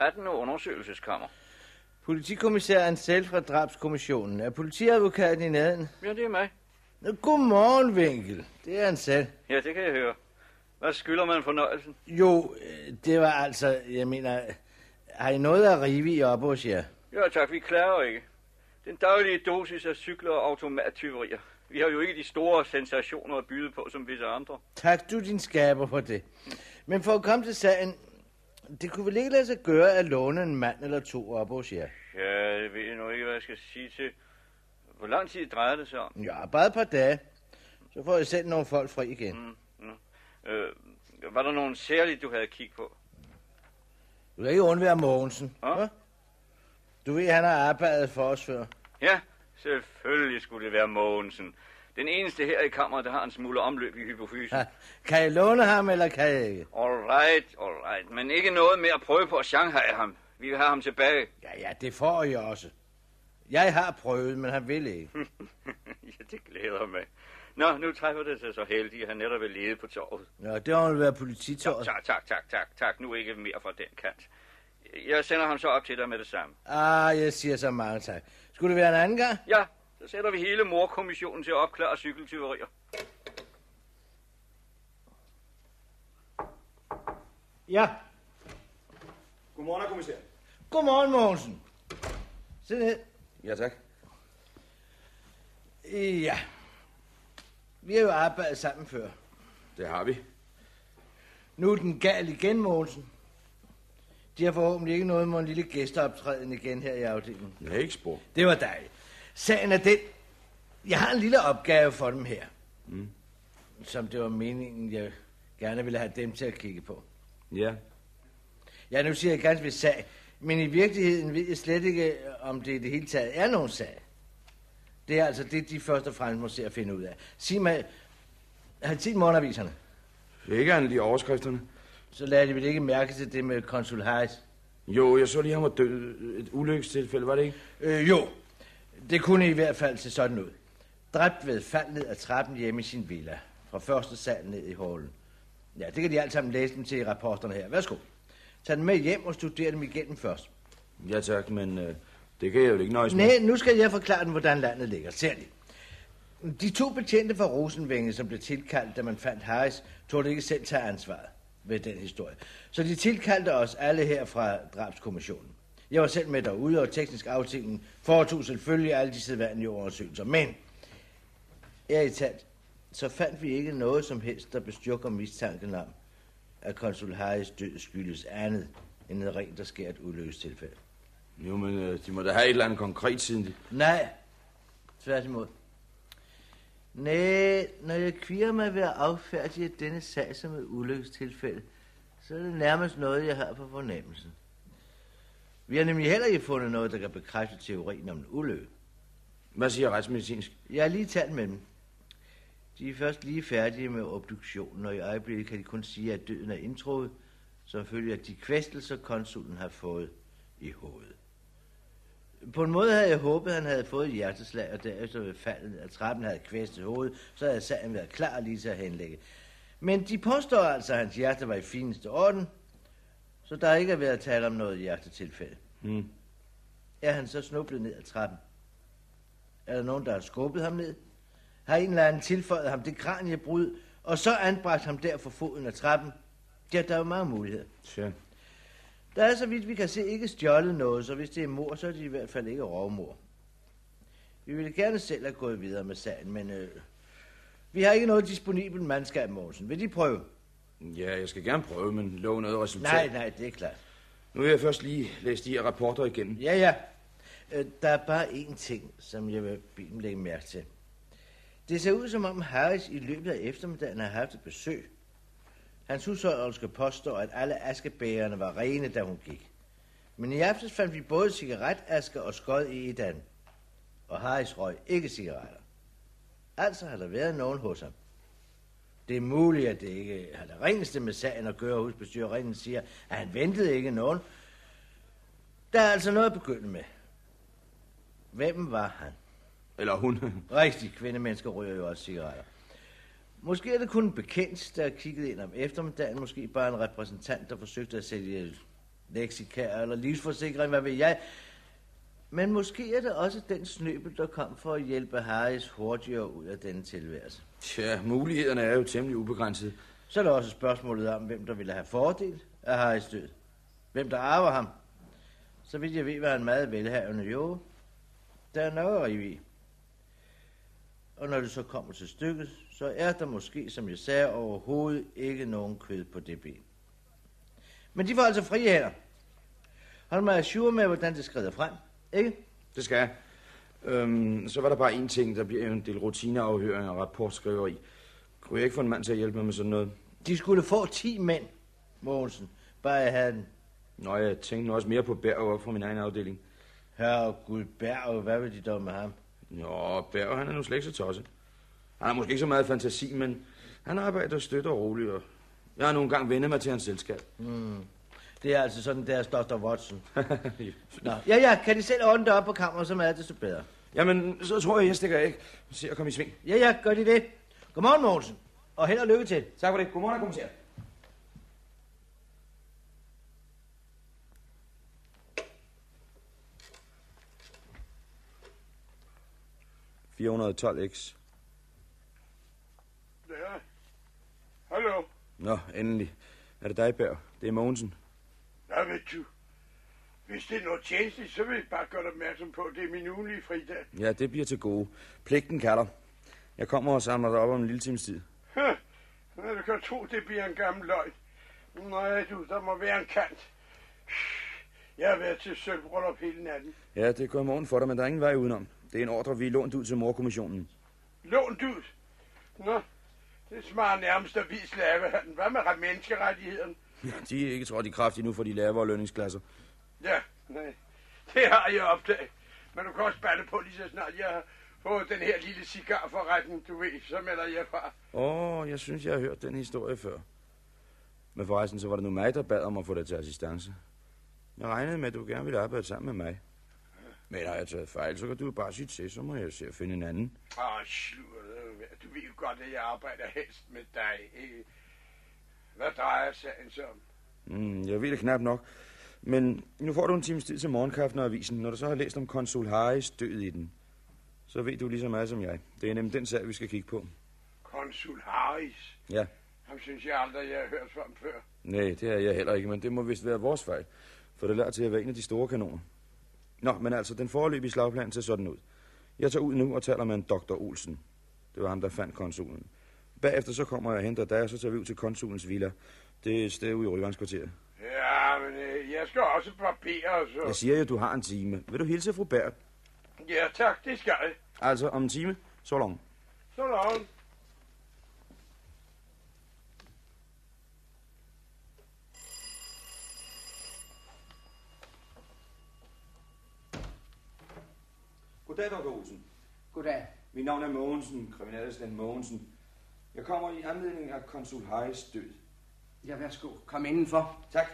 18. undersøgelseskammer. Politikommissæren selv fra drabskommissionen. Er politiadvokaten i nærheden? Ja, det er mig. Nå, Godmorgen, Vinkel. Det er han selv. Ja, det kan jeg høre. Hvad skylder man fornøjelsen? Jo, øh, det var altså, jeg mener, har I noget at rive i op hos jer? Ja, tak. Vi klarer ikke. Den daglige dosis af cykler og automattyverier. Vi har jo ikke de store sensationer at byde på som visse andre. Tak du din skaber for det. Men for at komme til sagen, det kunne vel ikke lade sig gøre at låne en mand eller to op hos jer? Ja, jeg ved nu ikke, hvad jeg skal sige til. Hvor lang tid drejer det sig om? Ja, bare et par dage. Så får jeg selv nogle folk fri igen. Mm, mm. Øh, var der nogen særligt, du havde kigget på? Du kan ikke undvære Mogensen. Ja. hva'? Du ved, han har arbejdet for os før. Ja, selvfølgelig skulle det være Mogensen. Den eneste her i kammeret, der har en smule omløb i hypofysen. Ha, Kan jeg låne ham, eller kan jeg ikke? All right, all right. Men ikke noget med at prøve på at Shanghai ham. Vi vil have ham tilbage. Ja, ja, det får jeg også. Jeg har prøvet, men han vil ikke. ja, det glæder mig. Nå, nu træffer det sig så heldigt, at han netop er ledet på torvet. Ja, det må vel være Så, polititåret. tak, tak, tak, tak, tak. Nu ikke mere fra den kant. Jeg sender ham så op til dig med det samme. Ah, jeg siger så mange tak. Skulle det være en anden gang? Ja, så sætter vi hele morkommissionen til at opklare cykeltyverier. Ja. Godmorgen, herr kommissær. Godmorgen, Mogensen. Sid ned. Ja, tak. Ja. Vi har jo arbejdet sammen før. Det har vi. Nu er den gal igen, Mogensen. De har forhåbentlig ikke noget med en lille gæsteoptræden igen her i afdelingen. Har ikke spor. Det var dejligt. Sagen er den. Jeg har en lille opgave for dem her. Mm. Som det var meningen, jeg gerne ville have dem til at kigge på. Ja. Ja, nu siger jeg ganske ved sag. Men i virkeligheden ved jeg slet ikke, om det i det hele taget er nogen sag. Det er altså det, de først og fremmest må se at finde ud af. Sig mig, har I set morgenaviserne? Ikke han lige overskrifterne? Så lader de vel ikke mærke til det med konsul Harris? Jo, jeg så lige, han var død. Et ulykkestilfælde, var det ikke? Øh, jo, det kunne i hvert fald se sådan ud. Dræbt ved fald ned ad trappen hjemme i sin villa. Fra første sal ned i hallen. Ja, det kan de alle sammen læse dem til i rapporterne her. Værsgo. Tag dem med hjem og studer dem igennem først. Ja, tak, men øh, det kan jeg jo ikke nøjes med. Nej, nu skal jeg forklare dem, hvordan landet ligger. Ser de. De to betjente fra Rosenvænge, som blev tilkaldt, da man fandt Harris, tog ikke selv tage ansvaret ved den historie. Så de tilkaldte os alle her fra drabskommissionen. Jeg var selv med derude, og teknisk afdelingen foretog selvfølgelig alle de sædvanlige undersøgelser. Men, ærligt talt, så fandt vi ikke noget som helst, der bestyrker mistanken om, at konsul Harris død skyldes andet end et rent og skært ulykkestilfælde. Jo, men øh, de må da have et eller andet konkret siden de... Nej, tværtimod. Nej, når jeg kvirer mig ved at affærdige denne sag som et ulykkestilfælde, så er det nærmest noget, jeg har på fornemmelsen. Vi har nemlig heller ikke fundet noget, der kan bekræfte teorien om en ulykke. Hvad siger retsmedicinsk? Jeg har lige talt med dem. De er først lige færdige med obduktionen, og i øjeblikket kan de kun sige, at døden er indtruet, som følge af de kvæstelser, konsulen har fået i hovedet. På en måde havde jeg håbet, at han havde fået et hjerteslag, og derefter ved faldet, at trappen havde kvæstet hovedet, så havde sagen været klar lige til at henlægge. Men de påstår altså, at hans hjerte var i fineste orden, så der ikke har været tale om noget hjertetilfælde. Hmm. Er han så snublet ned ad trappen? Er der nogen, der har skubbet ham ned? Har en eller anden tilføjet ham det kraniebrud, og så anbragt ham der for foden af trappen? Ja, der er jo mange muligheder. Tja. Der er, så vidt vi kan se, ikke stjålet noget, så hvis det er mor, så er det i hvert fald ikke rovmor. Vi ville gerne selv have gået videre med sagen, men øh, vi har ikke noget disponibelt mandskab, Morsen. Vil de prøve? Ja, jeg skal gerne prøve, men love noget resultat. Nej, nej, det er klart. Nu vil jeg først lige læse de her rapporter igen. Ja, ja. Øh, der er bare én ting, som jeg vil lægge mærke til. Det ser ud som om Harris i løbet af eftermiddagen har haft et besøg. Hans husholderske påstår, at alle askebærerne var rene, da hun gik. Men i aftes fandt vi både cigaretasker og skod i edan. Og Harris røg ikke cigaretter. Altså har der været nogen hos ham. Det er muligt, at det ikke har det ringeste med sagen at gøre, husbestyreren siger, at han ventede ikke nogen. Der er altså noget at begynde med. Hvem var han? Eller hun. Rigtig, kvindemennesker ryger jo også cigaretter. Måske er det kun en bekendt, der kiggede ind om eftermiddagen. Måske bare en repræsentant, der forsøgte at sælge leksika eller livsforsikring, hvad ved jeg. Men måske er det også den snøbel, der kom for at hjælpe Harris hurtigere ud af denne tilværelse. Tja, mulighederne er jo temmelig ubegrænsede. Så er der også spørgsmålet om, hvem der ville have fordel af Harris død. Hvem der arver ham. Så vidt jeg ved, var han meget velhavende. Jo, der er nok i. Og når det så kommer til stykket, så er der måske, som jeg sagde, overhovedet ikke nogen kød på det ben. Men de får altså frie hænder. Hold mig sure med, hvordan det skrider frem. Ikke? Det skal jeg. Øhm, så var der bare en ting, der bliver en del rutineafhøring og rapportskriveri. Kunne jeg ikke få en mand til at hjælpe mig med sådan noget? De skulle få 10 mænd, Mogensen. Bare jeg havde den. Nå, jeg tænkte nu også mere på Berg op fra min egen afdeling. Herre Gud Berg, hvad vil de dog med ham? Jo, Berg, han er nu slet ikke så tosset. Han har måske ikke så meget fantasi, men han arbejder støt og roligt, og jeg har nogle gange vendt mig til hans selskab. Mm. Det er altså sådan, deres Dr. Watson. Nå, ja, ja, kan de selv ordne det op på kammeret, så er det så bedre. Jamen, så tror jeg, jeg stikker af. Se at komme i sving. Ja, ja, gør de det. Godmorgen, Mogensen. Og held og lykke til. Tak for det. Godmorgen, kommissær. x. Ja. Hallo. Nå, endelig. Er det dig, Berg? Det er Mogensen. Ja, ved du. Hvis det er noget tjenestligt, så vil jeg bare gøre opmærksom på, at det er min ugenlige fridag. Ja, det bliver til gode. Pligten kalder. Jeg kommer og samler dig op om en lille times tid. Ja, du kan tro, det bliver en gammel løg. Nej, du, der må være en kant. Jeg har været til sølvbrøllup hele natten. Ja, det går i morgen for dig, men der er ingen vej udenom. Det er en ordre, vi er lånt ud til morkommissionen. Lånt ud? Nå, det smager nærmest af vis slavehandel. Hvad med menneskerettighederne? De er ikke trådt i kraft endnu for de lavere lønningsklasser. Ja, nej. Det har jeg opdaget. Men du kan også batte på lige så snart jeg har fået den her lille cigar for retten, du ved, så melder jeg fra. Åh, oh, jeg synes, jeg har hørt den historie før. Men forresten, så var det nu mig, der bad om at få dig til assistance. Jeg regnede med, at du gerne ville arbejde sammen med mig. Men har jeg taget fejl, så kan du bare sige til, så må jeg se at finde en anden. Åh, oh, slur, du ved jo godt, at jeg arbejder helst med dig. Hvad drejer sagen så om? Mm, jeg ved det knap nok. Men nu får du en times tid til morgenkaffen og avisen. Når du så har læst om konsul Harris død i den, så ved du lige så meget som jeg. Det er nemlig den sag, vi skal kigge på. Konsul Harris? Ja. Ham synes jeg aldrig, jeg har hørt fra før. Nej, det har jeg heller ikke, men det må vist være vores fejl. For det lader til at være en af de store kanoner. Nå, men altså, den foreløbige slagplan ser sådan ud. Jeg tager ud nu og taler med en doktor Olsen. Det var ham, der fandt konsulen. Bagefter så kommer jeg og henter dig, og så tager vi ud til konsulens villa. Det er et sted ude i Ryvangskvarteret. Ja, men øh, jeg skal også barbere, så... Jeg siger jo, du har en time. Vil du hilse fru Bert? Ja, tak, det skal jeg. Altså, om en time? Så lang. Så lang. Goddag, Dr. Olsen. Goddag. Mit navn er Mogensen, kriminalassistent Mogensen. Jeg kommer i anledning af konsul Hayes død. Ja, værsgo. Kom indenfor. Tak.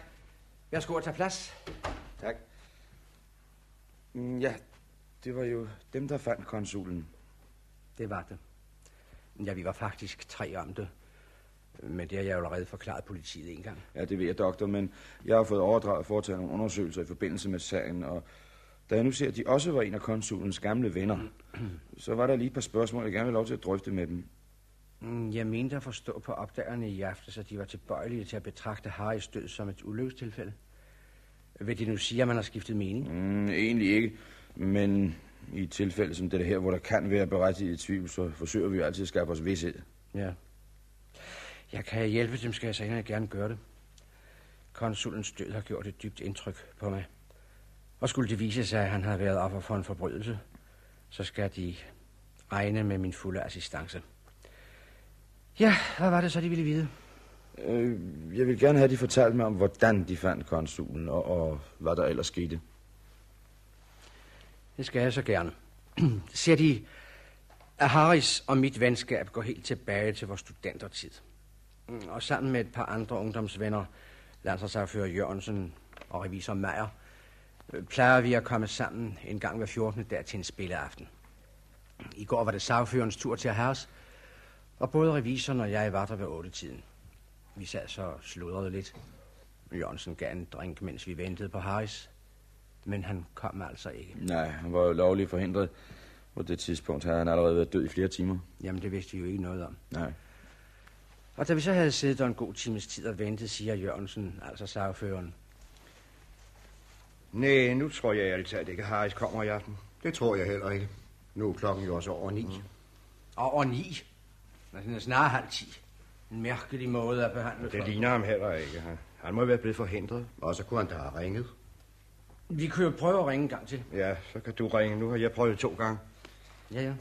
Værsgo at tage plads. Tak. Mm, ja, det var jo dem, der fandt konsulen. Det var det. Ja, vi var faktisk tre om det. Men det har jeg jo allerede forklaret politiet en gang. Ja, det ved jeg, doktor, men jeg har fået overdraget at foretage nogle undersøgelser i forbindelse med sagen, og da jeg nu ser, at de også var en af konsulens gamle venner, så var der lige et par spørgsmål, jeg gerne vil lov til at drøfte med dem. Mm, jeg mente at forstå på opdagerne i aften, at de var tilbøjelige til at betragte Harrys død som et ulykkestilfælde. Vil de nu sige, at man har skiftet mening? Mm, egentlig ikke, men i et tilfælde som det her, hvor der kan være berettiget tvivl, så forsøger vi altid at skabe os vidshed. Ja. Jeg kan hjælpe dem, skal jeg så gerne gøre det. Konsulens død har gjort et dybt indtryk på mig. Og skulle det vise sig, at han har været offer for en forbrydelse, så skal de regne med min fulde assistance. Ja, hvad var det så, de ville vide? Øh, jeg vil gerne have, at de fortalte mig om, hvordan de fandt konsulen, og, og hvad der ellers skete. Det skal jeg så gerne. Ser de, at Harris og mit venskab går helt tilbage til vores studentertid. Mm, og sammen med et par andre ungdomsvenner, landsretsafører Jørgensen og revisor Meier, plejer vi at komme sammen en gang hver 14. dag til en spilleaften. I går var det sagførens tur til Herres, og både revisoren og jeg var der ved 8 tiden. Vi sad så og sludrede lidt. Jørgensen gav en drink, mens vi ventede på Harris. Men han kom altså ikke. Nej, han var jo lovligt forhindret. På det tidspunkt havde han allerede været død i flere timer. Jamen, det vidste vi jo ikke noget om. Nej. Og da vi så havde siddet der en god times tid og ventet, siger Jørgensen, altså sagføreren. Nej, nu tror jeg altid, at ikke Harris kommer i aften. Det tror jeg heller ikke. Nu er klokken jo også over ni. Mm. Over ni. Men den er snart halv ti. En mærkelig måde at behandle Det folk. ligner ham heller ikke. Han, han må være blevet forhindret. Og så kunne han da have ringet. Vi kan jo prøve at ringe en gang til. Ja, så kan du ringe. Nu har jeg prøvet to gange. Ja, ja.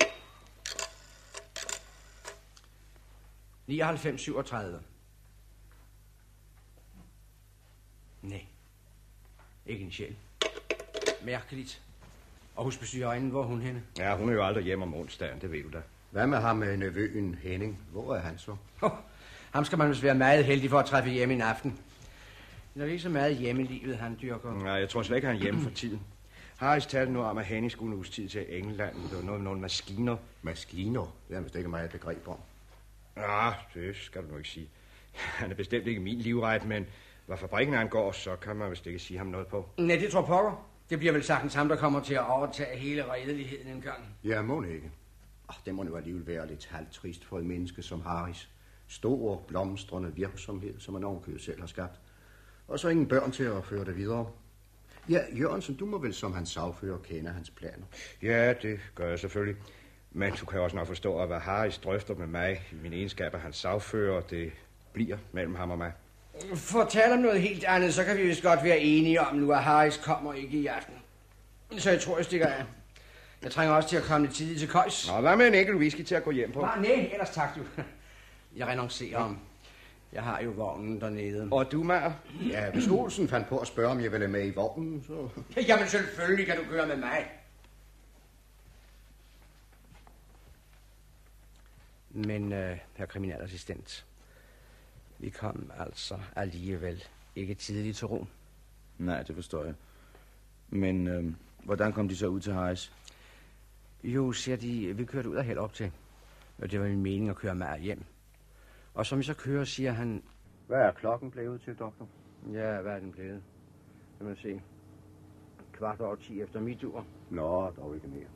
99, 37. Nej. Ikke en sjæl. Mærkeligt. Og husbestyrerinde, hvor er hun henne? Ja, hun er jo aldrig hjemme om onsdagen, det ved du da. Hvad med ham med nevøen Henning? Hvor er han så? Oh, ham skal man vist være meget heldig for at træffe hjem en aften. Der er ikke så meget hjemmelivet, han dyrker. Nej, jeg tror slet ikke, han er hjemme for tiden. Harris talte nu om, at Henning skulle en uges tid til England. Det var noget med nogle maskiner. Maskiner? Det er vist ikke meget begreb om. Ja, det skal du nu ikke sige. Han er bestemt ikke min livret, men hvad fabrikken angår, så kan man vist ikke sige ham noget på. Nej, det tror pokker. Det bliver vel sagtens ham, der kommer til at overtage hele redeligheden en gang. Ja, må det ikke. Oh, det må nu alligevel være lidt halvtrist for et menneske som Harris. Stor, blomstrende virksomhed, som han ovenkøbet selv har skabt. Og så ingen børn til at føre det videre. Ja, Jørgensen, du må vel som hans sagfører kende hans planer. Ja, det gør jeg selvfølgelig. Men du kan også nok forstå, at hvad Harris drøfter med mig i min egenskab af hans sagfører, det bliver mellem ham og mig. For at tale om noget helt andet, så kan vi vist godt være enige om nu, at Harris kommer ikke i aften. Så jeg tror, jeg stikker af. Jeg trænger også til at komme lidt tidligt til køjs. Nå, hvad med en enkelt whisky til at gå hjem på? Nej, nej, ellers tak du. Jeg renoncerer om. Jeg har jo vognen dernede. Og du, Mager? Ja, hvis Olsen fandt på at spørge, om jeg ville med i vognen, så... Jamen selvfølgelig kan du køre med mig. Men, øh, herr kriminalassistent, vi kom altså alligevel ikke tidligt til ro. Nej, det forstår jeg. Men øh, hvordan kom de så ud til Harris? Jo, siger de, vi kørte ud af held op til. Og det var min mening at køre med hjem. Og som vi så kører, siger han, Hvad er klokken blevet til, doktor? ja, hvad er den blevet? Lad mig se. Kvart over ti efter mit ur. Nå, dog ikke mere.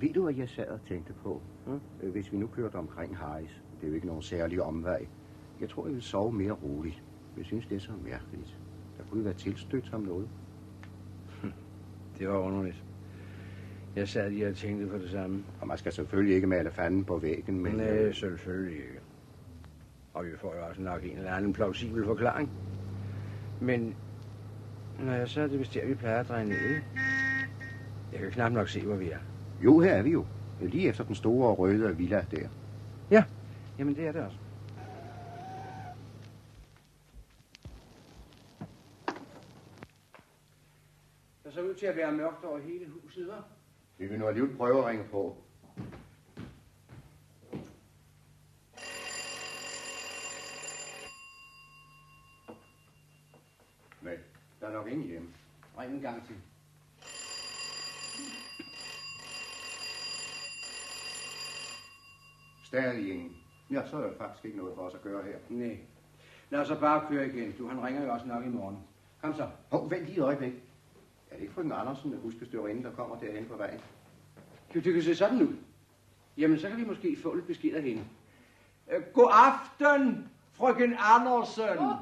Ved du, hvad jeg sad og tænkte på? Mm. Øh, Hvis vi nu kørte omkring Harris, det er jo ikke nogen særlig omvej. Jeg tror, jeg vil sove mere roligt. Jeg synes, det er så mærkeligt. Der kunne være tilstødt ham noget. Det var underligt. Jeg sad lige og tænkte på det samme. Og man skal selvfølgelig ikke male fanden på væggen, men... Men øh, Nej, selvfølgelig ikke. Og vi får jo også nok en eller anden plausibel forklaring. Men når jeg så er det vist der, vi plejer at dreje ned. Jeg kan knap nok se, hvor vi er. Jo, her er vi jo. Lige efter den store røde villa der. Ja, jamen det er det også. Der ser ud til at være mørkt over hele huset, hva'? Vi vil nu alligevel prøve at ringe på. Nej, der er nok ingen hjemme. Ring en gang til. Stadig ingen. Ja, så er der faktisk ikke noget for os at gøre her. Nej. Lad os så bare køre igen. Du, han ringer jo også nok i morgen. Kom så. Hov, vent lige et øjeblik. Er det ikke frøken Andersen, husbestyrerinde, der kommer derhen på vejen? Jo, det kan se sådan ud. Jamen, så kan vi måske få lidt besked af hende. Øh, God aften, frøken Andersen. Åh,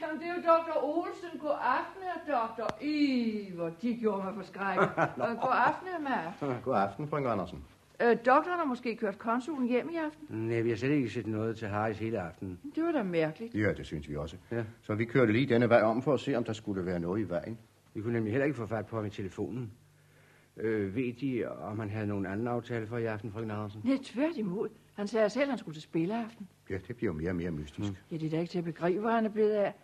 Jamen, det er jo doktor Olsen. God aften, herr doktor. I, hvor de gjorde mig forskrækket. Øh, God aften, Mads. God aften, frøken Andersen. Øh, doktoren har måske kørt konsulen hjem i aften. Nej, vi har slet ikke set noget til Harris hele aftenen. Det var da mærkeligt. Ja, det synes vi også. Ja. Så vi kørte lige denne vej om for at se, om der skulle være noget i vejen. Vi kunne nemlig heller ikke få fat på ham i telefonen. Øh, ved de, om han havde nogen anden aftale for i aften, frøken Andersen? Nej, tværtimod. Han sagde selv, at han skulle til spilleaften. Ja, det bliver mere og mere mystisk. Mm. Ja, det er da ikke til at begribe, hvor han er blevet af.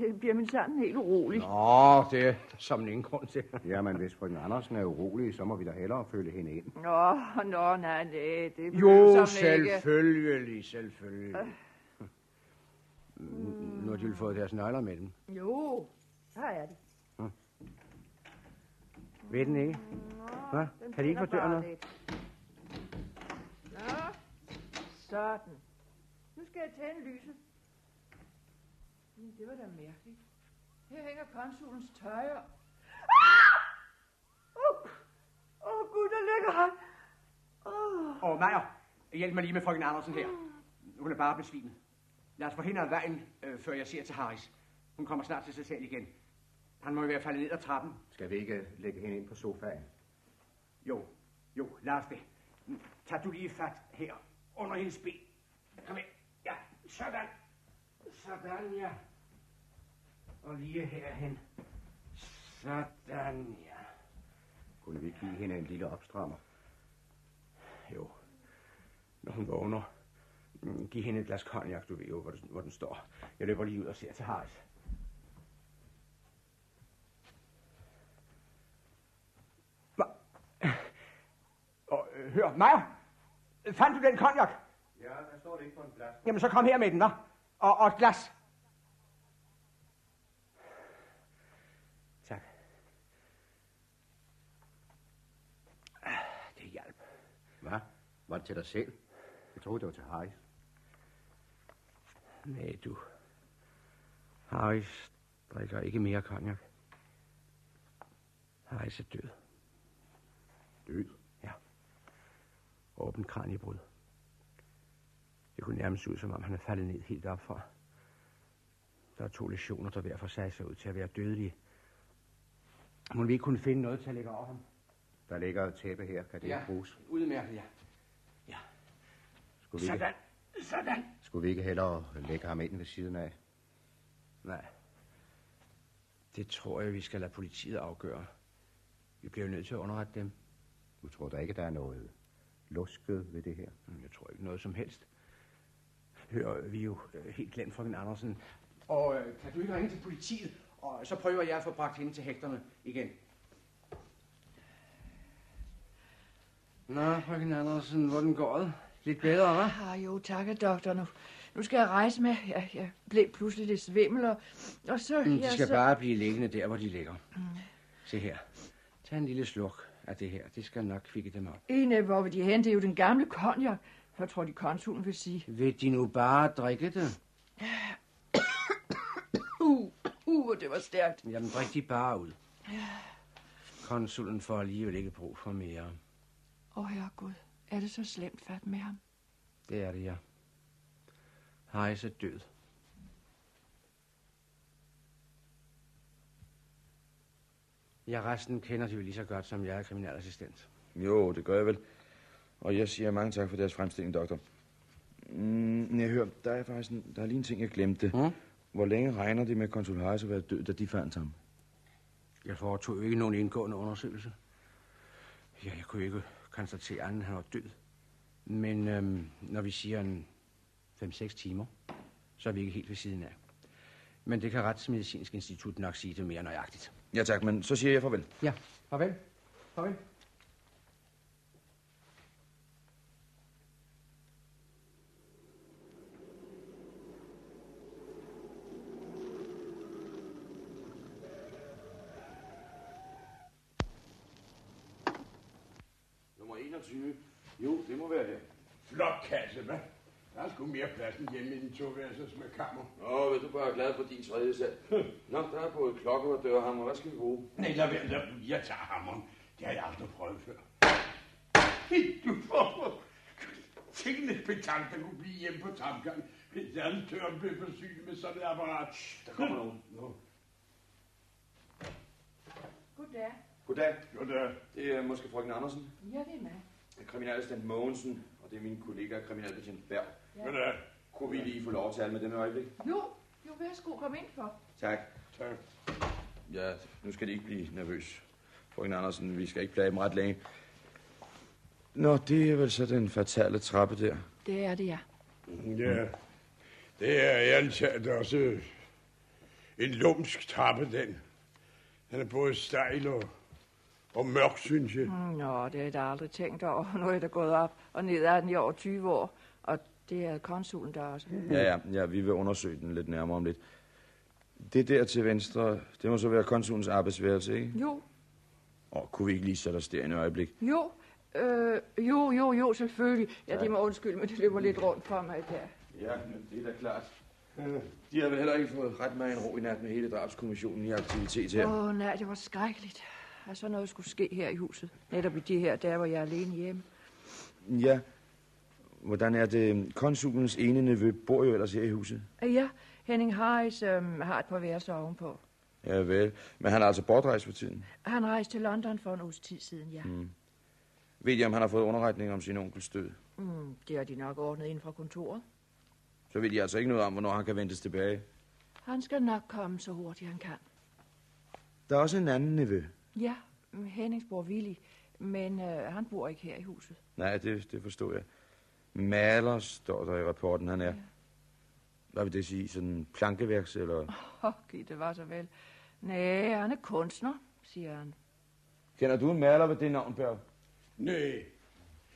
Jeg bliver min sådan helt urolig. Nå, det er som ingen grund til. Ja, men hvis frøken Andersen er urolig, så må vi da hellere følge hende ind. Nå, nå, nej, nej, det Jo, behøver såmænd ikke. selvfølgelig, selvfølgelig. Mm, Nu har de vel fået deres nøgler med dem. Jo, her er de. Ved den ikke? Hvad? Den Kan de ikke få døren op? lidt. Nå, sådan. Nu skal jeg tænde lyset. Det var da mærkeligt. Her hænger konsulens tøjer. Åh, oh, oh, Gud, der ligger han. Åh, Åh, Majer, hjælp mig lige med frøken Andersen her. Hun er bare besvimet. Lad os forhindre vejen, øh, før jeg ser til Harris. Hun kommer snart til sig selv igen. Han må jo være faldet ned ad trappen. Skal vi ikke lægge hende ind på sofaen? Jo, jo, lad os det. Tag du lige fat her, under hendes ben. Kom ind. Ja, sådan. Sådan, ja. Og lige herhen. Sådan, ja. Kunne vi give hende en lille opstrammer? Jo, når hun vågner. Mm, Giv hende et glas cognac, du ved jo, hvor, den, hvor den står. Jeg løber lige ud og ser til Harris. Hva? Og, øh, hør, Maja! Fandt du den cognac? Ja, der står det ikke på en plads. Jamen, så kom her med den, hva'? Og, og et glas. Tak. Ah, Det hjalp. Hvad? Var det til dig selv? Jeg troede, det var til Harris. Nej, du. Harris drikker ikke mere cognac. Harris er død. Død? Ja. Åbent kraniebrud. Det kunne nærmest ud, som om han er faldet ned helt op fra. Der er to lesioner, der hver for sig ser ud til at være dødelige. Må vi ikke kunne finde noget til at lægge over ham? Der ligger et tæppe her. Kan det ikke bruges? udmærket, ja. Skulle vi, ikke, Sådan, sådan. skulle vi ikke hellere lægge ham ind ved siden af? Nej. Det tror jeg, vi skal lade politiet afgøre. Vi bliver nødt til at underrette dem. Du tror da ikke, der er noget lusket ved det her? Men Jeg tror ikke noget som helst. Hør, vi er jo øh, helt glemt fra den Andersen. Og øh, kan du ikke ringe til politiet? Og så prøver jeg at få bragt hende til hægterne igen. Nå, frøken Andersen, hvordan går det? Lidt bedre, hva'? Ah, jo, tak, doktor. Nu, nu skal jeg rejse med. Jeg, jeg blev pludselig lidt svimmel, og, og så... Mm, de skal så... bare blive liggende der, hvor de ligger. Se her. Tag en lille sluk af det her. Det skal nok kvikke dem op. En af, hvor vil de hen? Det er jo den gamle konjak. Hvad tror de, konsulen vil sige? Vil de nu bare drikke det? Uh, uh, det var stærkt. Jamen, drik de bare ud. Konsulen får alligevel ikke brug for mere. Åh, oh, herregud. Er det så slemt fat med ham? Det er det, ja. Hejs er død. Ja, resten kender de vel lige så godt, som jeg er kriminalassistent. Jo, det gør jeg vel. Og jeg siger mange tak for deres fremstilling, doktor. Mm, jeg hører, der er faktisk en, der er lige en ting, jeg glemte. Mm? Hvor længe regner det med, at konsul Harris har været død, da de fandt ham? Jeg foretog jo ikke nogen indgående undersøgelse. Ja, jeg kunne ikke konstatere, at han var død. Men øhm, når vi siger en 5-6 timer, så er vi ikke helt ved siden af. Men det kan Retsmedicinsk Institut nok sige det mere nøjagtigt. Ja tak, men så siger jeg farvel. Ja, farvel. Farvel. Nummer 21. Jo, det må være her. Flot kasse, hva'? Der er sgu mere plads end hjemme i den toværelses med kammer. Åh, vil du bare glad for din tredje salg. Nå, der er både klokke og dørhammer. Hvad skal vi bruge? Nej, lad være, lad. Jeg tager hammeren. Det har jeg aldrig prøvet før. Du får. Tænk en spektak, der kunne blive hjemme på tamgang. Hvis alle tøren blev forsynet med sådan et apparat. Der kommer nogen. Nå. Goddag. Goddag. Goddag. Det er måske frøken Andersen. Ja, det er mig. Kriminalassistent Mogensen, og det er min kollega, kriminalbetjent Berg. Goddag. Kunne vi lige få lov at tale med dem et øjeblik? Jo, jo, værsgo, kom ind for. Tak. Tak. Ja, nu skal de ikke blive nervøs. Frøken Andersen, vi skal ikke plage dem ret længe. Nå, det er vel så den fatale trappe der. Det er det, ja. Ja, det er jeg antaget også en lumsk trappe, den. Den er både stejl og, og mørk, synes jeg. Mm, Nå, det har jeg da aldrig tænkt over. Nu er jeg da gået op og ned ad den i over 20 år. Det er konsulen der også. Ja, ja, ja, vi vil undersøge den lidt nærmere om lidt. Det der til venstre, det må så være konsulens arbejdsværelse, ikke? Jo, Og kunne vi ikke lige sætte os der i et øjeblik? jo, øh, jo, jo, jo, selvfølgelig. Ja, det må undskylde, men det løber lidt rundt for mig der. Ja, men det er da klart. De har vel heller ikke fået ret meget en ro i nat med hele drabskommissionen i aktivitet her. Åh, oh, nej, det var skrækkeligt. At så noget skulle ske her i huset. Netop i de her dage, hvor jeg er alene hjemme. Ja, hvordan er det? Konsulens ene nevø bor jo ellers her i huset. Øh, Ja, Henning Harris øhm, har et par værelser ovenpå. Ja vel, men han er altså bortrejst for tiden. Han rejste til London for en uges tid siden, ja. Mm. Ved I, om han har fået underretning om sin onkels død? Mm, det har de nok ordnet ind fra kontoret. Så ved I altså ikke noget om, hvornår han kan ventes tilbage. Han skal nok komme så hurtigt han kan. Der er også en anden nevø. Ja, Hennings bror Willy, men øh, han bor ikke her i huset. Nej, det, det forstår jeg. Maler står der i rapporten, han er. Ja. Hvad vil det sige? Sådan plankeværks eller... Åh, oh, det var så vel. Nej, han er kunstner, siger han. Kender du en maler ved det navn, Berg? Nej,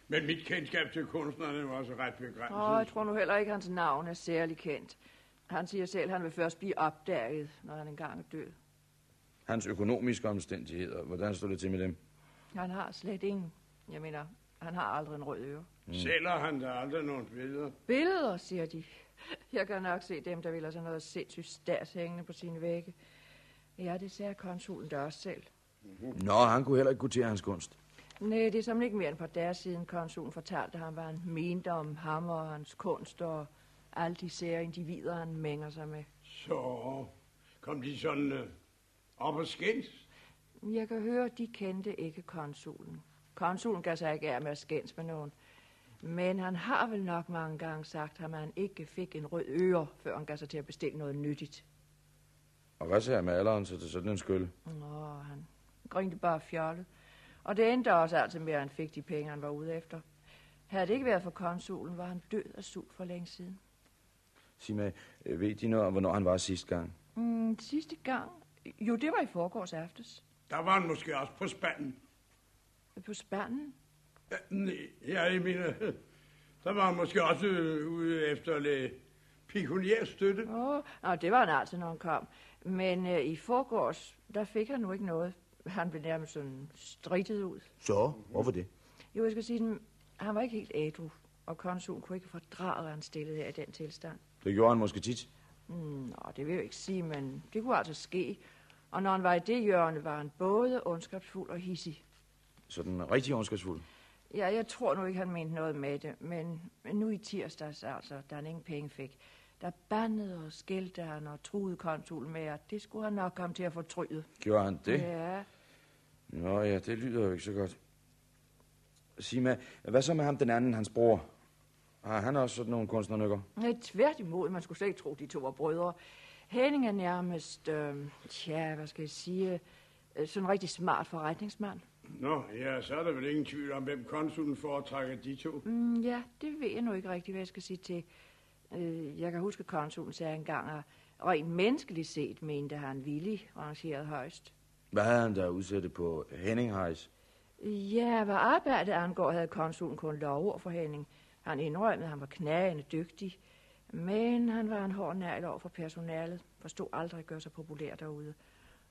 men mit kendskab til kunstnerne var også ret begrænset. Åh, oh, jeg tror nu heller ikke, hans navn er særlig kendt. Han siger selv, at han vil først blive opdaget, når han engang er død. Hans økonomiske omstændigheder, hvordan står det til med dem? Han har slet ingen. Jeg mener, han har aldrig en rød øre. Mm. Sælger han der aldrig nogle billeder? Billeder, siger de. Jeg kan nok se dem, der vil have sådan noget sindssygt stats hængende på sine vægge. Ja, det sagde konsulen der også selv. Nå, han kunne heller ikke kunne til hans kunst. Nej, det er som ikke mere end på deres siden, konsulen fortalte ham, hvad han mente om ham og hans kunst og alle de sære individer, han mænger sig med. Så kom de sådan øh, op og skændes? Jeg kan høre, de kendte ikke konsulen. Konsulen gav sig ikke af med at skændes med nogen. Men han har vel nok mange gange sagt ham, at han ikke fik en rød øre, før han gav sig til at bestille noget nyttigt. Og hvad siger maleren så til sådan en skyld? Nå, han grinte bare fjollet. Og det endte også altid med, at han fik de penge, han var ude efter. Havde det ikke været for konsulen, var han død af sult for længe siden. Sig mig, øh, ved de noget om, hvornår han var sidste gang? Mm, sidste gang? Jo, det var i forgårs aftes. Der var han måske også på spanden. På spanden? Ja, nej, jeg mener, der var han måske også øh, ude efter at lægge pekuniærstøtte. Åh, oh, det var han altså, når han kom. Men øh, i forgårs, der fik han nu ikke noget. Han blev nærmest sådan strittet ud. Så, hvorfor det? Jo, jeg skal sige, han var ikke helt ædru, og konsulen kunne ikke fordrage, at han stillede her i den tilstand. Det gjorde han måske tit. Mm, nå, det vil jeg ikke sige, men det kunne altså ske. Og når han var i det hjørne, var han både ondskabsfuld og hissig. Sådan rigtig ondskabsfuld. Ja, jeg tror nu ikke, han mente noget med det, men, men nu i tirsdags, altså, da han ingen penge fik, der bandede og skældte han og truede konsulen med, at det skulle han nok komme til at fortryde. Gjorde han det? Ja, Nå ja, det lyder jo ikke så godt. Sig mig, hvad så med ham den anden, hans bror? Har han også sådan nogle kunstnernykker? Nej, tværtimod, man skulle slet ikke tro, de to var brødre. Henning er nærmest, øh, tja, hvad skal jeg sige, øh, sådan en rigtig smart forretningsmand. Nå, ja, så er der vel ingen tvivl om, hvem konsulen foretrækker de to. Mm, ja, det ved jeg nu ikke rigtigt, hvad jeg skal sige til. Øh, jeg kan huske, at konsulen sagde engang, at rent menneskeligt set mente han villig rangeret højst. Hvad havde han der udsætte på Henning Heis? Ja, hvad arbejdet angår, havde konsulen kun lovord for Henning. Han indrømmede, at han var knagende dygtig, men han var en hård negl over for personalet, forstod aldrig at gøre sig populær derude.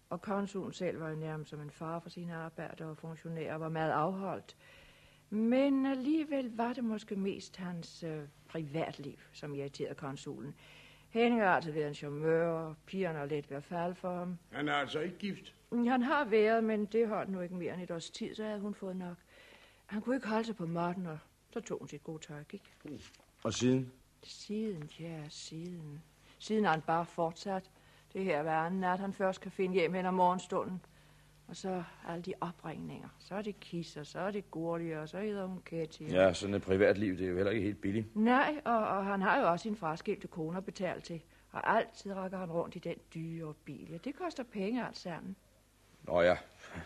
Og konsulen selv var jo nærmest som en far for sine arbejdere og funktionærer og var meget afholdt. Men alligevel var det måske mest hans øh, privatliv, som irriterede konsulen. Henning har altid været en charmeur, og pigerne har let ved at falde for ham. Han er altså ikke gift. Han har været, men det holdt nu ikke mere end et års tid, så havde hun fået nok. Han kunne ikke holde sig på måtten, og så tog hun sit gode tøj, og gik. Og siden? Siden, ja, siden. Siden har han bare fortsat. Det her hver anden nat, han først kan finde hjem hen om morgenstunden. Og så alle de opringninger. Så er det kisser, så er det gurlige, og så hedder hun Ketty. Ja, sådan et privatliv, det er jo heller ikke helt billigt. Nej, og, og han har jo også sin fraskilte kone at betale til. Og altid rækker han rundt i den dyre bil. Det koster penge alt sammen. Nå ja,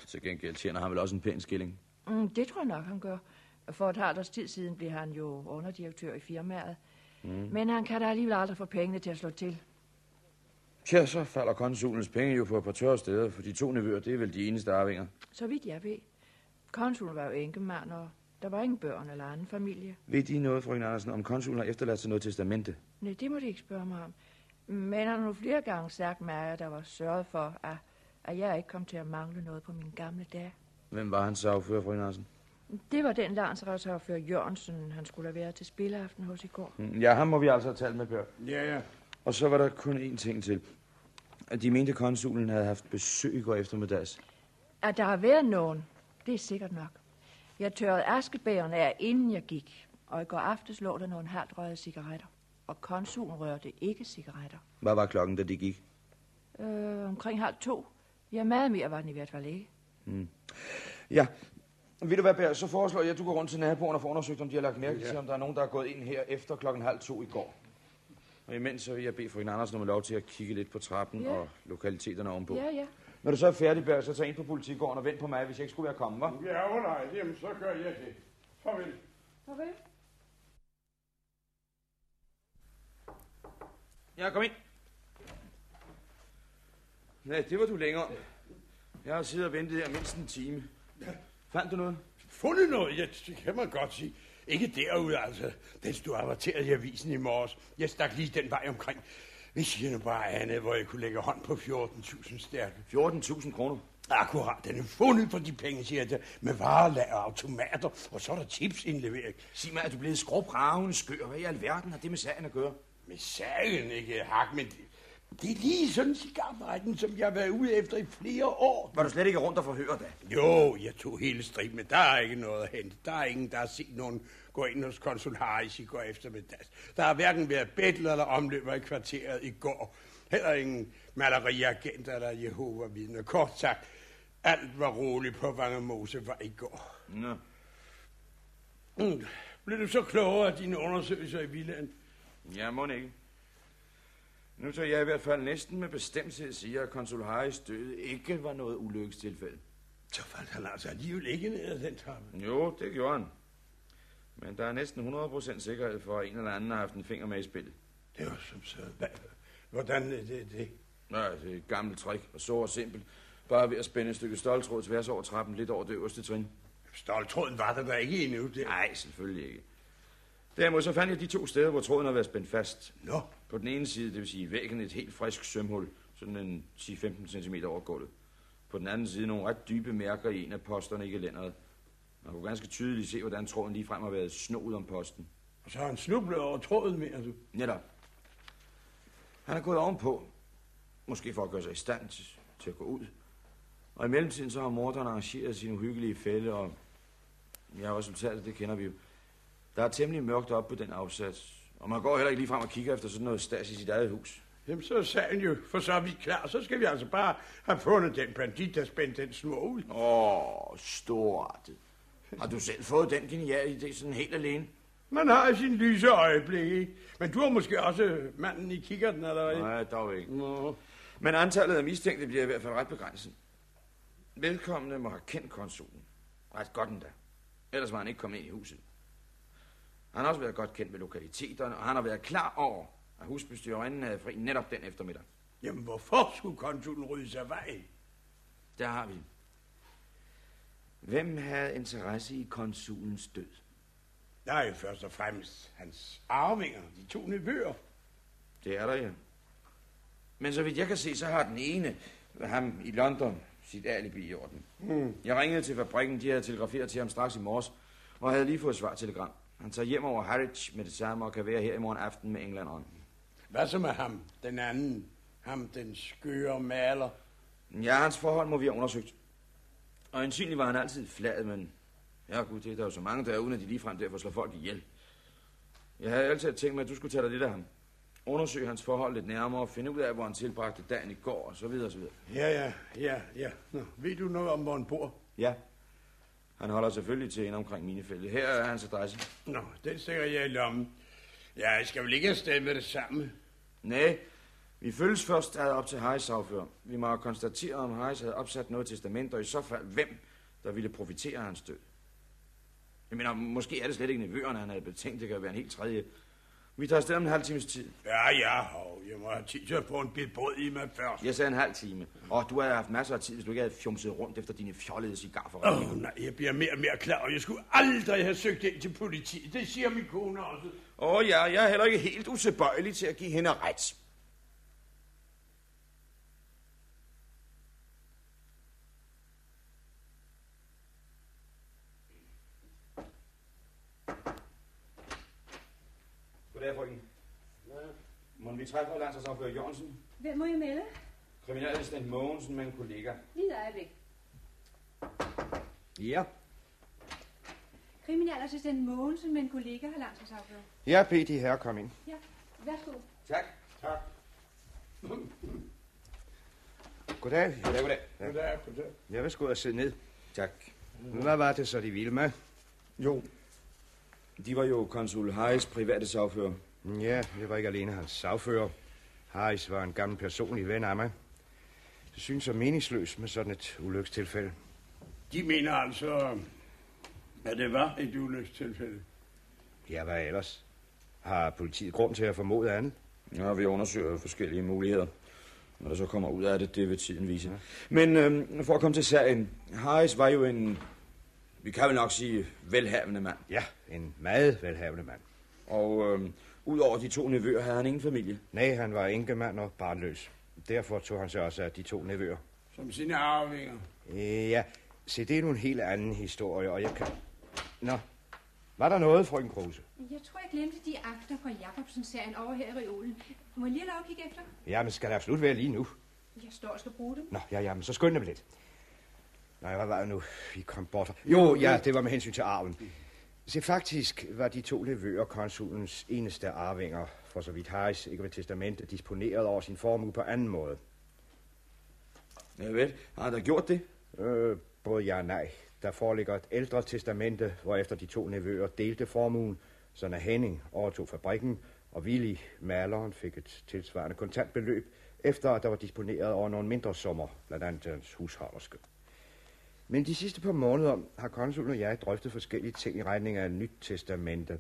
til gengæld tjener han vel også en pæn skilling. Mm, det tror jeg nok, han gør. For et halvt års tid siden blev han jo underdirektør i firmaet. Mm. Men han kan da alligevel aldrig få pengene til at slå til. Tja, så falder konsulens penge jo på et par tørre steder, for de to nevøer, det er vel de eneste arvinger. Så vidt jeg ved. Konsulen var jo enkemand, og der var ingen børn eller anden familie. Ved de noget, frøken Andersen, om konsulen har efterladt sig noget testamente? Nej, det må de ikke spørge mig om. Men han har nu flere gange sagt mig, at der var sørget for, at, at jeg ikke kom til at mangle noget på mine gamle dage. Hvem var hans sagfører, frøken Andersen? Det var den landsretshaffører Jørgensen, han skulle have været til spilleaften hos i går. Mm, Ja, ham må vi altså have talt med, Bjørn. Ja, ja. Og så var der kun én ting til. At de mente, at konsulen havde haft besøg i går eftermiddags. At der har været nogen, det er sikkert nok. Jeg tørrede askebægerne af, inden jeg gik. Og i går aftes lå der nogle halvt røde cigaretter. Og konsulen rørte ikke cigaretter. Hvad var klokken, da de gik? Øh, omkring halv to. Ja, meget mere var den i hvert fald ikke. Ja. Ved du hvad, Bær, så foreslår jeg, at du går rundt til naboerne og får undersøgt, om de har lagt mærke Ja. til, om der er nogen, der er gået ind her efter klokken halv to i går. Og imens så vil jeg bede fru Andersen om lov til at kigge lidt på trappen Ja. og lokaliteterne ovenpå. Ja, ja. Når du så er færdig, Bær, så tag ind på politigården og vent på mig, hvis jeg ikke skulle være kommet, hva'? Ja, nej, jamen så gør jeg det. Farvel. Farvel. Ja, kom ind. Nej, det var du længere om. Jeg har siddet og ventet her mindst en time. Fandt du noget? Fundet noget, ja, det kan man godt sige. Ikke derude, altså. Den stod averteret i avisen i morges. Jeg stak lige den vej omkring. Vi siger nu bare andet, hvor jeg kunne lægge hånd på 14.000 stærke. 14.000 kroner. Akkurat, den er fundet for de penge, siger jeg. Med varelager og automater, og så er der chips indlevering. Sig mig, er du blevet skråbravende skør? Hvad i alverden har det med sagen at gøre? Med sagen, ikke hak, men det, er lige sådan en cigarretten, som jeg har været ude efter i flere år. Var du slet ikke rundt og forhøre da? Jo, jeg tog hele striben, men der er ikke noget at hente. Der er ingen, der har set nogen gå ind hos konsul Harris i går eftermiddags. Der har hverken været bedler eller omløber i kvarteret i går. Heller ingen maleriagenter eller Jehova vidner. Kort sagt, alt var roligt på Vangermose var i går. Nå. Mm. Blev du så klogere af dine undersøgelser i villaen? Ja, må ikke. Nu tager jeg i hvert fald næsten med bestemthed sige, at konsul Harris død ikke var noget ulykkestilfælde. Så faldt han altså alligevel ikke ned ad den trappe. Jo, det gjorde han. Men der er næsten 100% sikkerhed for, at en eller anden har haft en finger med i spillet. Det var som så. Hvordan er det, det? Ja, det er et gammelt trick, og så og simpelt. Bare ved at spænde et stykke stoltråd tværs over trappen, lidt over det øverste trin. Stoltråden var der da ikke endnu. Det. Nej, selvfølgelig ikke. Derimod så fandt jeg de to steder, hvor tråden har været spændt fast. Nå, På den ene side, det vil sige væggen, et helt frisk sømhul, sådan en 10-15 cm over gulvet. På den anden side nogle ret dybe mærker i en af posterne i gelænderet. Man kunne ganske tydeligt se, hvordan tråden lige frem har været snoet om posten. og så har han snublet over tråden, mener du? Netop. Han er gået ovenpå. Måske for at gøre sig i stand til, til at gå ud. Og i mellemtiden så har morderen arrangeret sin uhyggelige fælde, og ja, resultatet, det kender vi jo. Der er temmelig mørkt op på den afsats, og man går heller ikke lige frem og kigger efter sådan noget stas i sit eget hus. Jamen, så er sagen jo for så vidt klar. Så skal vi altså bare have fundet den bandit, der spændte den snor ud. Åh, storartet. Har du selv fået den geniale idé sådan helt alene? Man har sin lyse øjeblik, ikke? Men du har måske også manden i kikkerten, eller hvad? Nej, dog ikke. Nå. Men antallet af mistænkte bliver i hvert fald ret begrænset. Velkommende må have kendt konsulen. Ret godt endda. Ellers var han ikke kommet ind i huset. Han har også været godt kendt med lokaliteterne, og han har været klar over, at husbestyrerinden havde fri netop den eftermiddag. Jamen, hvorfor skulle konsulen rydde sig vej? Der har vi. Hvem havde interesse i konsulens død? Der er jo først og fremmest hans arvinger, de to nevøer. Det er der, ja. Men så vidt jeg kan se, så har den ene, ham i London, sit alibi i orden. Hmm. Jeg ringede til fabrikken, de havde telegraferet til ham straks i morges, og havde lige fået svar telegram. Han tager hjem over Harwich med det samme og kan være her i morgen aften med englænderen. Hvad så med ham, den anden? Ham, den skøre maler? Ja, hans forhold må vi have undersøgt. Og ansynlig var han altid flad, men... Ja, gud, det er der jo så mange, der er uden at de ligefrem derfor slår folk ihjel. Jeg havde altid tænkt mig, at du skulle tage dig lidt af ham. Undersøge hans forhold lidt nærmere, finde ud af, hvor han tilbragte dagen i går, og så videre, og så videre. Ja, ja, ja, ja. Nå, ved du noget om, hvor han bor? Ja. Han holder selvfølgelig til ind omkring minefældet. Her er hans adresse. Nå, den stikker jeg i lommen. Ja, jeg skal vel ikke afsted med det samme. Nej, vi følges først ad op til Harris affører. Vi må konstatere, om Harris havde opsat noget testament, og i så fald hvem, der ville profitere af hans død. Jeg mener, måske er det slet ikke nevøerne, han havde betænkt. Det kan være en helt tredje. Vi tager afsted om en halv times tid. Ja, ja, hov, jeg må have tid til at få en bit brød i mig først. Jeg sagde en halv time. Og du havde haft masser af tid, hvis du ikke havde fjumset rundt efter dine fjollede Åh, cigarforretninger. oh, nej, jeg bliver mere og mere klar, og jeg skulle aldrig have søgt ind til politiet. Det siger min kone også. Åh oh, ja, jeg er heller ikke helt usebøjelig til at give hende ret. Goddag, frøken. Må vi træffe landsholdsaffører Jørgensen? Hvem må jeg melde? Kriminalassistent Mogensen med en kollega. Lige et øjeblik. Ja. Kriminalassistent Mogensen med en kollega har landsholdsafhør. Jeg beder de her komme ind. Ja, værsgo. Tak. Tak. Goddag. Goddag, goddag. Ja. Goddag, goddag. Jeg vil sgu og sidde ned. Tak. Hvad var det så, de ville med? Jo. De var jo konsul Harris private sagfører. Ja, det var ikke alene hans sagfører. Harris var en gammel personlig ven af mig. Det synes så meningsløst med sådan et ulykstilfælde. De mener altså, at det var et ulykstilfælde. Ja, hvad ellers? Har politiet grund til at formode andet? Ja, vi undersøger forskellige muligheder. Når der så kommer ud af det, det vil tiden vise. Ja. Men øhm, for at komme til sagen. Harris var jo en, vi kan vel nok sige, velhavende mand. Ja, en meget velhavende mand. Og øhm, udover de to nevøer havde han ingen familie. Nej, han var enkemand og barnløs. Derfor tog han sig også af de to nevøer. Som sine arvinger. Øh, ja, se, det er nu en helt anden historie, og jeg kan... Nå, var der noget, frøken Kruse? Jeg tror, jeg glemte de akter fra Jacobsen-serien over her i reolen. Må jeg lige at kigge efter? Jamen, skal det absolut være lige nu? Jeg står og skal bruge dem. Nå, ja, jamen, så skynd dig lidt. Nej, hvad var det nu? Vi kom bort. Jo, ja, det var med hensyn til arven. Se, faktisk var de to levører konsulens eneste arvinger, for så vidt Harris ikke ved testamentet disponeret over sin formue på anden måde. Ja vel, har han da gjort det? Øh, både ja og nej. Der foreligger et ældre testamente, hvor efter de to nevøer delte formuen, så når Henning overtog fabrikken, og Willy, maleren, fik et tilsvarende kontantbeløb, efter at der var disponeret over nogle mindre summer, blandt andet hans husholderske. Men de sidste par måneder har konsulen og jeg drøftet forskellige ting i retning af et nyt testamente,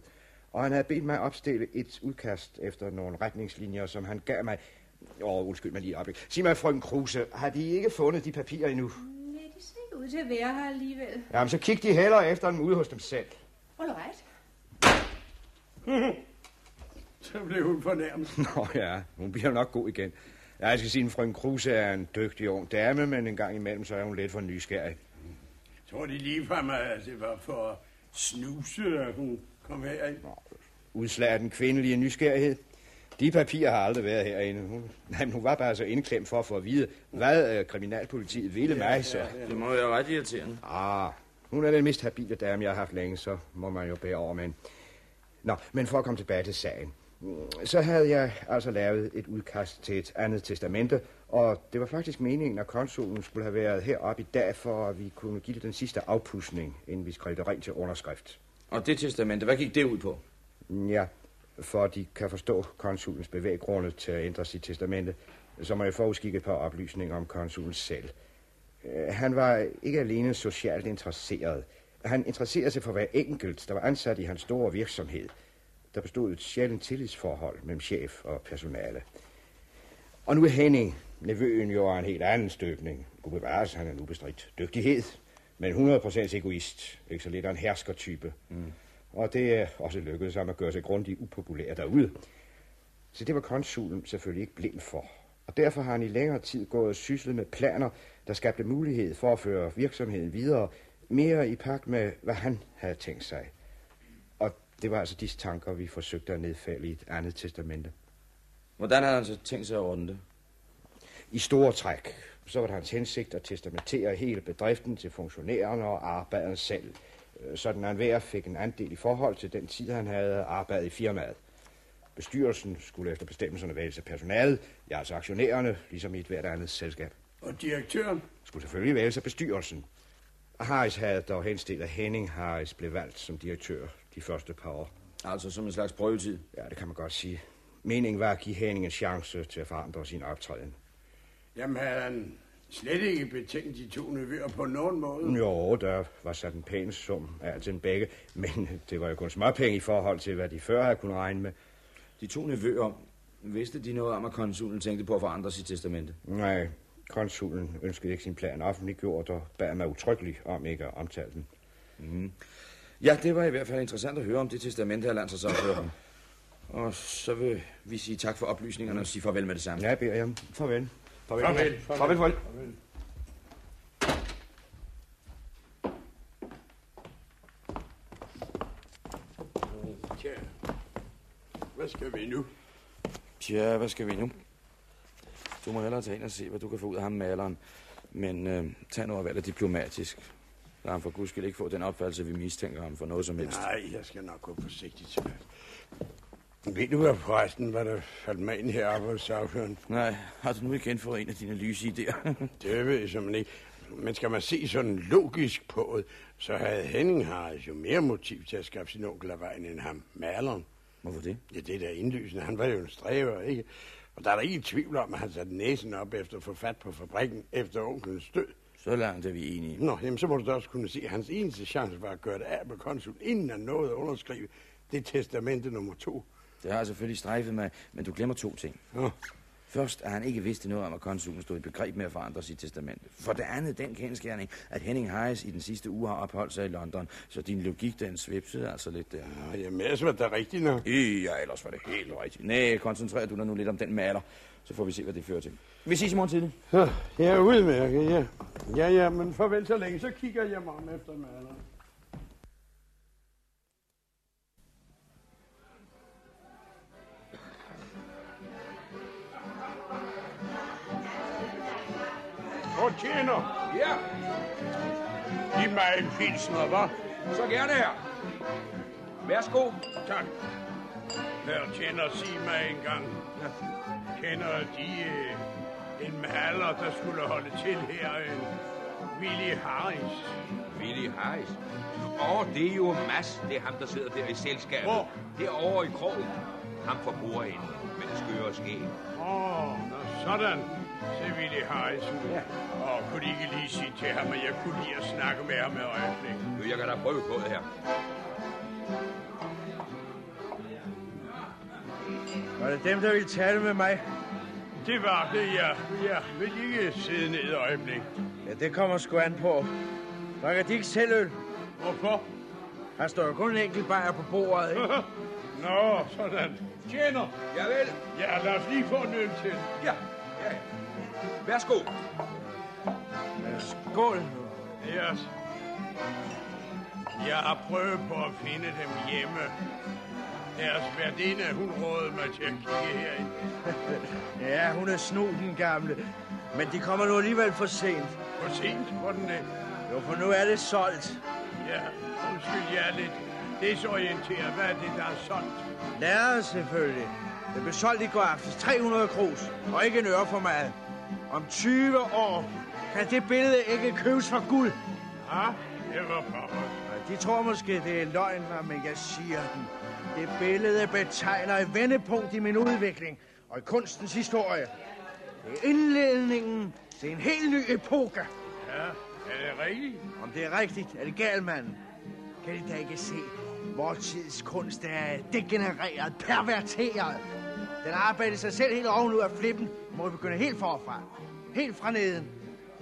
og han havde bedt mig opstille et udkast efter nogle retningslinjer, som han gav mig. Åh, oh, undskyld mig lige op. Sig mig, frøken Kruse, har de ikke fundet de papirer endnu? Nej, de ser ikke ud til at være her alligevel. Jamen, så kig de hellere efter dem ude hos dem selv. All right. Så blev hun fornærmet. Nå ja, hun bliver nok god igen. Ja, jeg skal sige, at frøken Kruse er en dygtig ung dame, men en gang imellem, så er hun lidt for nysgerrig. Tror de lige fra mig, at det var for at snuse, at hun kom herind? Udslag af den kvindelige nysgerrighed. De papirer har aldrig været herinde. Hun, nej, men hun var bare så indklemt for at få at vide, hvad øh, kriminalpolitiet ville ja, mig, så. Ja, ja. Det må være ret irriterende. Ah, hun er den mest habile dame, jeg har haft længe, så må man jo bære over med. Nå, men for at komme tilbage til sagen. Så havde jeg altså lavet et udkast til et andet testamente, og det var faktisk meningen, at konsulen skulle have været heroppe i dag, for at vi kunne give det den sidste afpusning, inden vi skrev det rent til underskrift. Og det testamente, hvad gik det ud på? Ja, for at de kan forstå konsulens bevæggrunde til at ændre sit testamente, så må jeg forudskikke et par oplysninger om konsulen selv. Øh, Han var ikke alene socialt interesseret. Han interesserede sig for hver enkelt, der var ansat i hans store virksomhed. Der bestod et sjældent tillidsforhold mellem chef og personale. Og nu er Henning, nevøen, jo af en helt anden støbning. Gud bevares, han er nu bestridt dygtighed, men 100% egoist. Ikke så lidt af en herskertype. Mm. Og det er også lykkedes ham at gøre sig grundigt upopulær derude. Så det var konsulen selvfølgelig ikke blind for. Og derfor har han i længere tid gået og syslet med planer, der skabte mulighed for at føre virksomheden videre, mere i pagt med, hvad han havde tænkt sig. Og det var altså disse tanker, vi forsøgte at nedfælde i et andet testamente. Hvordan havde han så tænkt sig at ordne det? I store træk, så var det hans hensigt at testamentere hele bedriften til funktionærerne og arbejderen selv, sådan at hver fik en andel i forhold til den tid, han havde arbejdet i firmaet. Bestyrelsen skulle efter bestemmelserne vælge sig personalet, ja altså aktionærerne, ligesom i et hvert andet selskab. Og direktøren? Skulle selvfølgelig vælge sig bestyrelsen. Harris havde dog henstillet, at Henning Harris blev valgt som direktør de første par år. Altså som en slags prøvetid? Ja, det kan man godt sige. Meningen var at give Henning en chance til at forandre sin optræden. Jamen, havde han slet ikke betænkt de to nevøer på nogen måde? Jo, der var sat en pæn sum af til en begge, men det var jo kun småpenge i forhold til, hvad de før havde kunnet regne med. De to nevøer, vidste de noget om, at konsulen tænkte på at forandre sit testamente? Nej, konsulen ønskede ikke sin plan offentliggjort og bad mig utryggeligt om ikke at omtale den. Mm. Ja, det var i hvert fald interessant at høre om det testamente, her landsholdsafhører. Og så vil vi sige tak for oplysningerne og sige farvel med det samme. Ja, beder jeg. Farvel. Farvel. Farvel. Farvel. farvel. farvel. Tja, hvad skal vi nu? Ja, hvad skal vi nu? Du må hellere tage ind og se, hvad du kan få ud af ham maleren. Men øh, tag nu og vær diplomatisk. Lad ham for guds skyld ikke få den opfattelse, vi mistænker ham for noget som helst. Nej, jeg skal nok gå forsigtigt til Ved du hvad forresten, hvad der faldt mig ind heroppe hos sagføren? Nej, har du nu igen fået en af dine lyse idéer? det ved jeg simpelthen ikke. Men skal man se sådan logisk på det, så havde Henning Harris jo mere motiv til at skaffe sin onkel af vejen end ham, maleren. Hvorfor det? Ja, det er da indlysende. Han var jo en stræver, ikke? Og der er der ikke tvivl om, at han satte næsen op efter at få fat på fabrikken efter onkelens død. Så langt er vi enige. Nå, jamen så må du da også kunne se, at hans eneste chance var at gøre det af med konsul, inden han nåede at underskrive det testamente nummer to. Det har selvfølgelig strejfet mig, men du glemmer to ting. Ja. Først, at han ikke vidste noget om, at konsulen stod i begreb med at forandre sit testamente. For det andet, den kendskærning, at Henning Hayes i den sidste uge har opholdt sig i London. Så din logik, den svipsede altså lidt der. Ja, jamen, ellers var det rigtigt nok. Ja, ellers var det helt rigtigt. Nej, koncentrer du dig nu lidt om den maler. Så får vi se, hvad det fører til. Vi ses i morgen tidlig. Ja, jeg er udmærket, ja. Ja, ja, men farvel så længe, så kigger jeg mig om efter maleren. Tjener. Ja. Giv mig en pilsner, hva'? Så gerne her. Værsgo. Tak. Hør, tjener, sig mig en gang. Kender de øh, en maler, der skulle holde til her? En Willy Harris. Willy Harris? Åh, oh, det er jo Mads. Det er ham, der sidder der i selskabet. Hvor? Derovre i krogen. Ham for bordenden med det skøre skæg. Åh, oh, sådan. Se Willy Harris ud. Ja. Og kunne ikke lige sige til ham, at jeg kunne lide at snakke med ham et øjeblik? Jo, jeg kan da prøve på det her. Var det dem, der ville tale med mig? Det var det, ja. Jeg vil ikke sidde ned et øjeblik. Ja, det kommer sgu an på. Drikker de ikke selv øl? Hvorfor? Der står jo kun en enkelt bajer på bordet, ikke? Nå, sådan. Tjener. Ja vel. Ja, lad os lige få en øl til. Ja, ja. Værsgo. Skål. Yes. Jeg har prøvet på at finde dem hjemme. Deres værdinde, hun rådede mig til at kigge herind. ja, hun er snu, den gamle. Men de kommer nu alligevel for sent. For sent? Hvordan det? Jo, for nu er det solgt. Ja, undskyld, jeg er lidt desorienteret. Hvad er det, der er solgt? Lærer selvfølgelig. Det blev solgt i går aftes. 300 krus. Og ikke en øre for meget. Om 20 år kan det billede ikke købes for guld. Ja, det var pokker. De tror måske, det er løgn, men jeg siger den. Det billede betegner et vendepunkt i min udvikling og i kunstens historie. Det er indledningen til en helt ny epoke. Ja, er det rigtigt? Om det er rigtigt, er det galt, mand. Kan de da ikke se, vor tids kunst er degenereret, perverteret. Den arbejder sig selv helt ovenud af flippen. Må vi begynde helt forfra. Helt fra neden.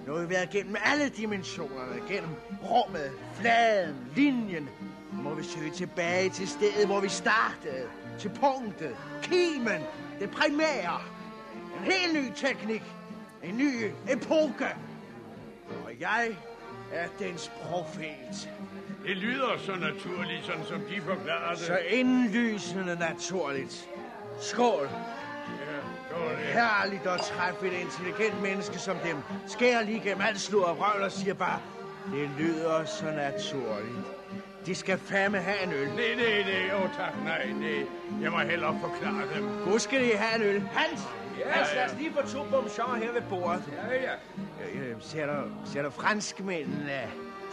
Nu har vi været gennem alle dimensionerne. Gennem rummet, fladen, linjen. Nu må vi søge tilbage til stedet, hvor vi startede. Til punktet, kimen, det primære. En helt ny teknik. En ny epoke. Og jeg er dens profet. Det lyder så naturligt, sådan som de forklarer det. Så indlysende naturligt. Skål. Herligt at træffe et intelligent menneske som dem. Skærer lige gennem alt slur og røvl og siger bare, det lyder så naturligt. De skal fandme have en øl. Nej, nej, nej, åh oh, tak, nej, nej. Jeg må hellere forklare dem. Gud skal de have en øl. Hans! Ja, Hans, lad os lige få to bumchar her ved bordet. Ja, ja. Øh, øh, Ser du, ser du franskmændene?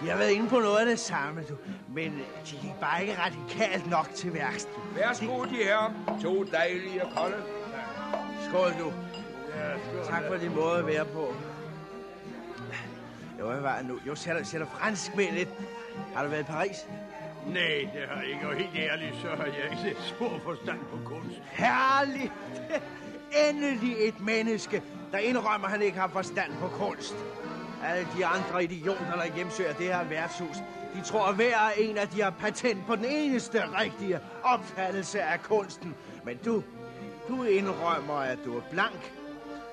De har været inde på noget af det samme, du. Men øh, de gik bare ikke radikalt nok til værks. du. Værsgo, de her. To dejlige og kolde. Skål, du. Ja, skål. Tak for din måde at være på. Jo, hvad var nu? Jo, ser du, ser du franskmænd Har du været i Paris? Nej, det har jeg ikke, og helt ærligt, så har jeg ikke spor forstand på kunst. Herligt! Endelig et menneske, der indrømmer, at han ikke har forstand på kunst. Alle de andre idioter, der hjemsøger det her værtshus, de tror, hver en af de har patent på den eneste rigtige opfattelse af kunsten. Men du, du indrømmer, at du er blank.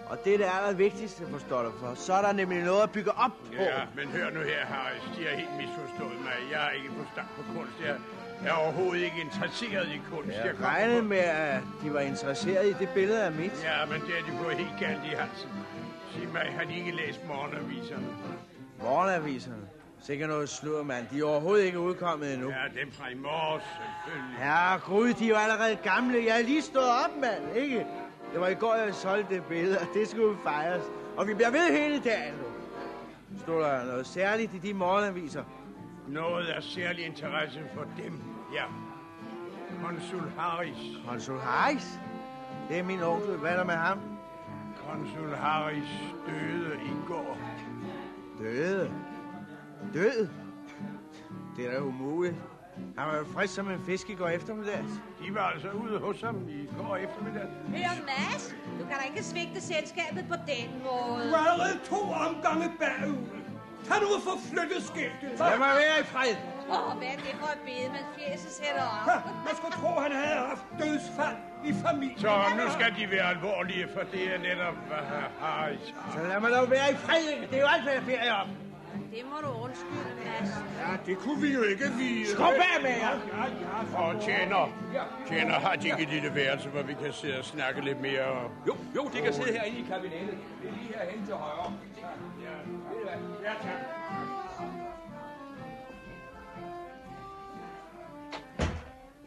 Og det er det allervigtigste, forstår du, for så er der nemlig noget at bygge op på. Ja, men hør nu her, Harris. De har helt misforstået mig. Jeg har ikke forstand på kunst. Jeg, Jeg er overhovedet ikke interesseret i kunst. Jeg kom regnede på- med, at de var interesseret i det billede af mit. Ja, men det er de fået helt galt i halsen. Sig mig, har de ikke læst morgenaviserne? Morgenaviserne. Sikkert noget slur, mand. De er overhovedet ikke udkommet endnu. Ja, dem fra i morges, selvfølgelig. Ja, gud, de er jo allerede gamle. Jeg er lige stået op, mand, ikke? Det var i går, jeg solgte det billede, og det skulle fejres. Og vi bliver ved hele dagen nu. Stod der noget særligt i de morgenaviser? Noget af særlig interesse for dem, ja. Konsul Harris. Konsul Harris? Det er min onkel. Hvad er der med ham? Konsul Harris døde i går. Døde? Død? Det er da umuligt. Han var jo frisk som en fisk i går eftermiddags. De var altså ude hos ham i går eftermiddag. Hør, Mads, du kan da ikke svigte selskabet på den måde. Du er allerede to omgange bagud. Kan du få flyttet skiltet? Lad mig være i fred. Åh, oh, hvad er det for et bede, man fjeset sætter op? Ha, man skulle tro, han havde haft dødsfald i familien. Så nu skal de være alvorlige, for det er netop, har. Så lad mig dog være i fred. Det er jo alt, hvad jeg beder om. Det må du undskylde, Mads. Ja, det kunne vi jo ikke vide. Skub af med jer! Ja, ja, Og tjener, tjener har de ikke et lille værelse, hvor vi kan sidde og snakke lidt mere. Jo, jo, de kan sidde herinde i kabinettet. Det er lige herhen til højre. Ja? Ja, tak.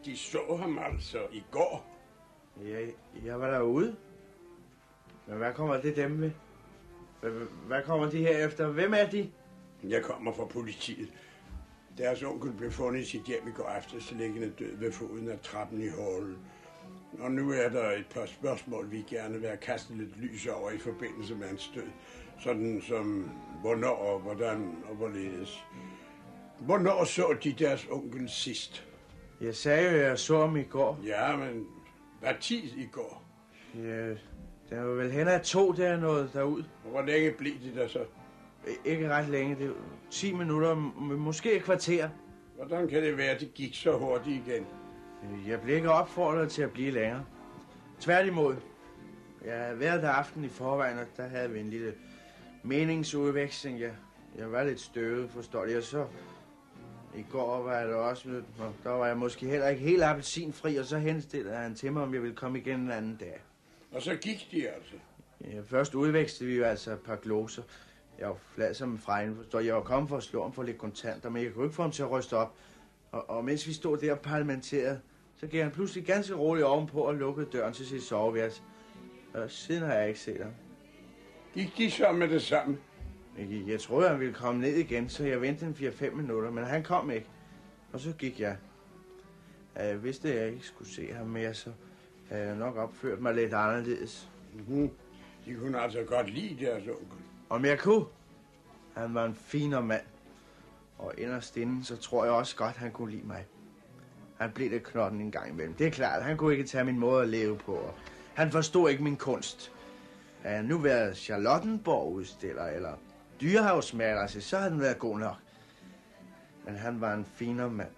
De så ham altså i går. Ja, jeg var derude. Men hvad kommer det dem? Hvad, hvad kommer de her efter? Hvem er de? Jeg kommer fra politiet. Deres onkel blev fundet i sit hjem i går aftes, liggende død ved foden af trappen i hallen. Og nu er der et par spørgsmål, vi gerne vil have kastet lidt lys over i forbindelse med hans død. Sådan som, hvornår og hvordan og hvorledes. Hvornår så de deres onkel sidst? Jeg sagde jo, at jeg så ham i går. Ja, men hvad tid i går? Ja, der var vel hen ad to, der noget derud. Hvor længe blev de der så? Ikke ret længe, det er 10 minutter, måske et kvarter. Hvordan kan det være, at de gik så hurtigt igen? Jeg blev ikke opfordret til at blive længere. Tværtimod. Jeg havde været der aften i forvejen, og der havde vi en lille meningsudveksling. Jeg, jeg var lidt støvet, forstår jeg. Og så i går var jeg også, og der var jeg måske heller ikke helt appelsinfri, og så henstillede han til mig, om jeg ville komme igen en anden dag. Og så gik de altså. Ja, først udvekslede vi jo altså et par gloser. Jeg var flad som en fregn, forstår jeg. Jeg var kommet for at slå ham for lidt kontanter, men jeg kunne ikke få ham til at ryste op. Og, og mens vi stod der og parlamenterede, så gik han pludselig ganske roligt ovenpå og lukkede døren til sit soveværelse. Og siden har jeg ikke set ham. Gik de så med det samme? Jeg, troede, han ville komme ned igen, så jeg ventede en 4-5 minutter, men han kom ikke. Og så gik jeg. Jeg vidste, at jeg ikke skulle se ham mere, så havde jeg nok opført mig lidt anderledes. Mm-hmm. De kunne altså godt lide deres onkel. Om jeg kunne? Han var en finere mand. Og inderst inden, så tror jeg også godt, han kunne lide mig. Han blev lidt knotten en gang imellem. Det er klart, han kunne ikke tage min måde at leve på. og Han forstod ikke min kunst. Han nu været Charlottenborg-udstiller eller dyrehavsmaler, altså, så havde den været god nok. Men han var en finere mand.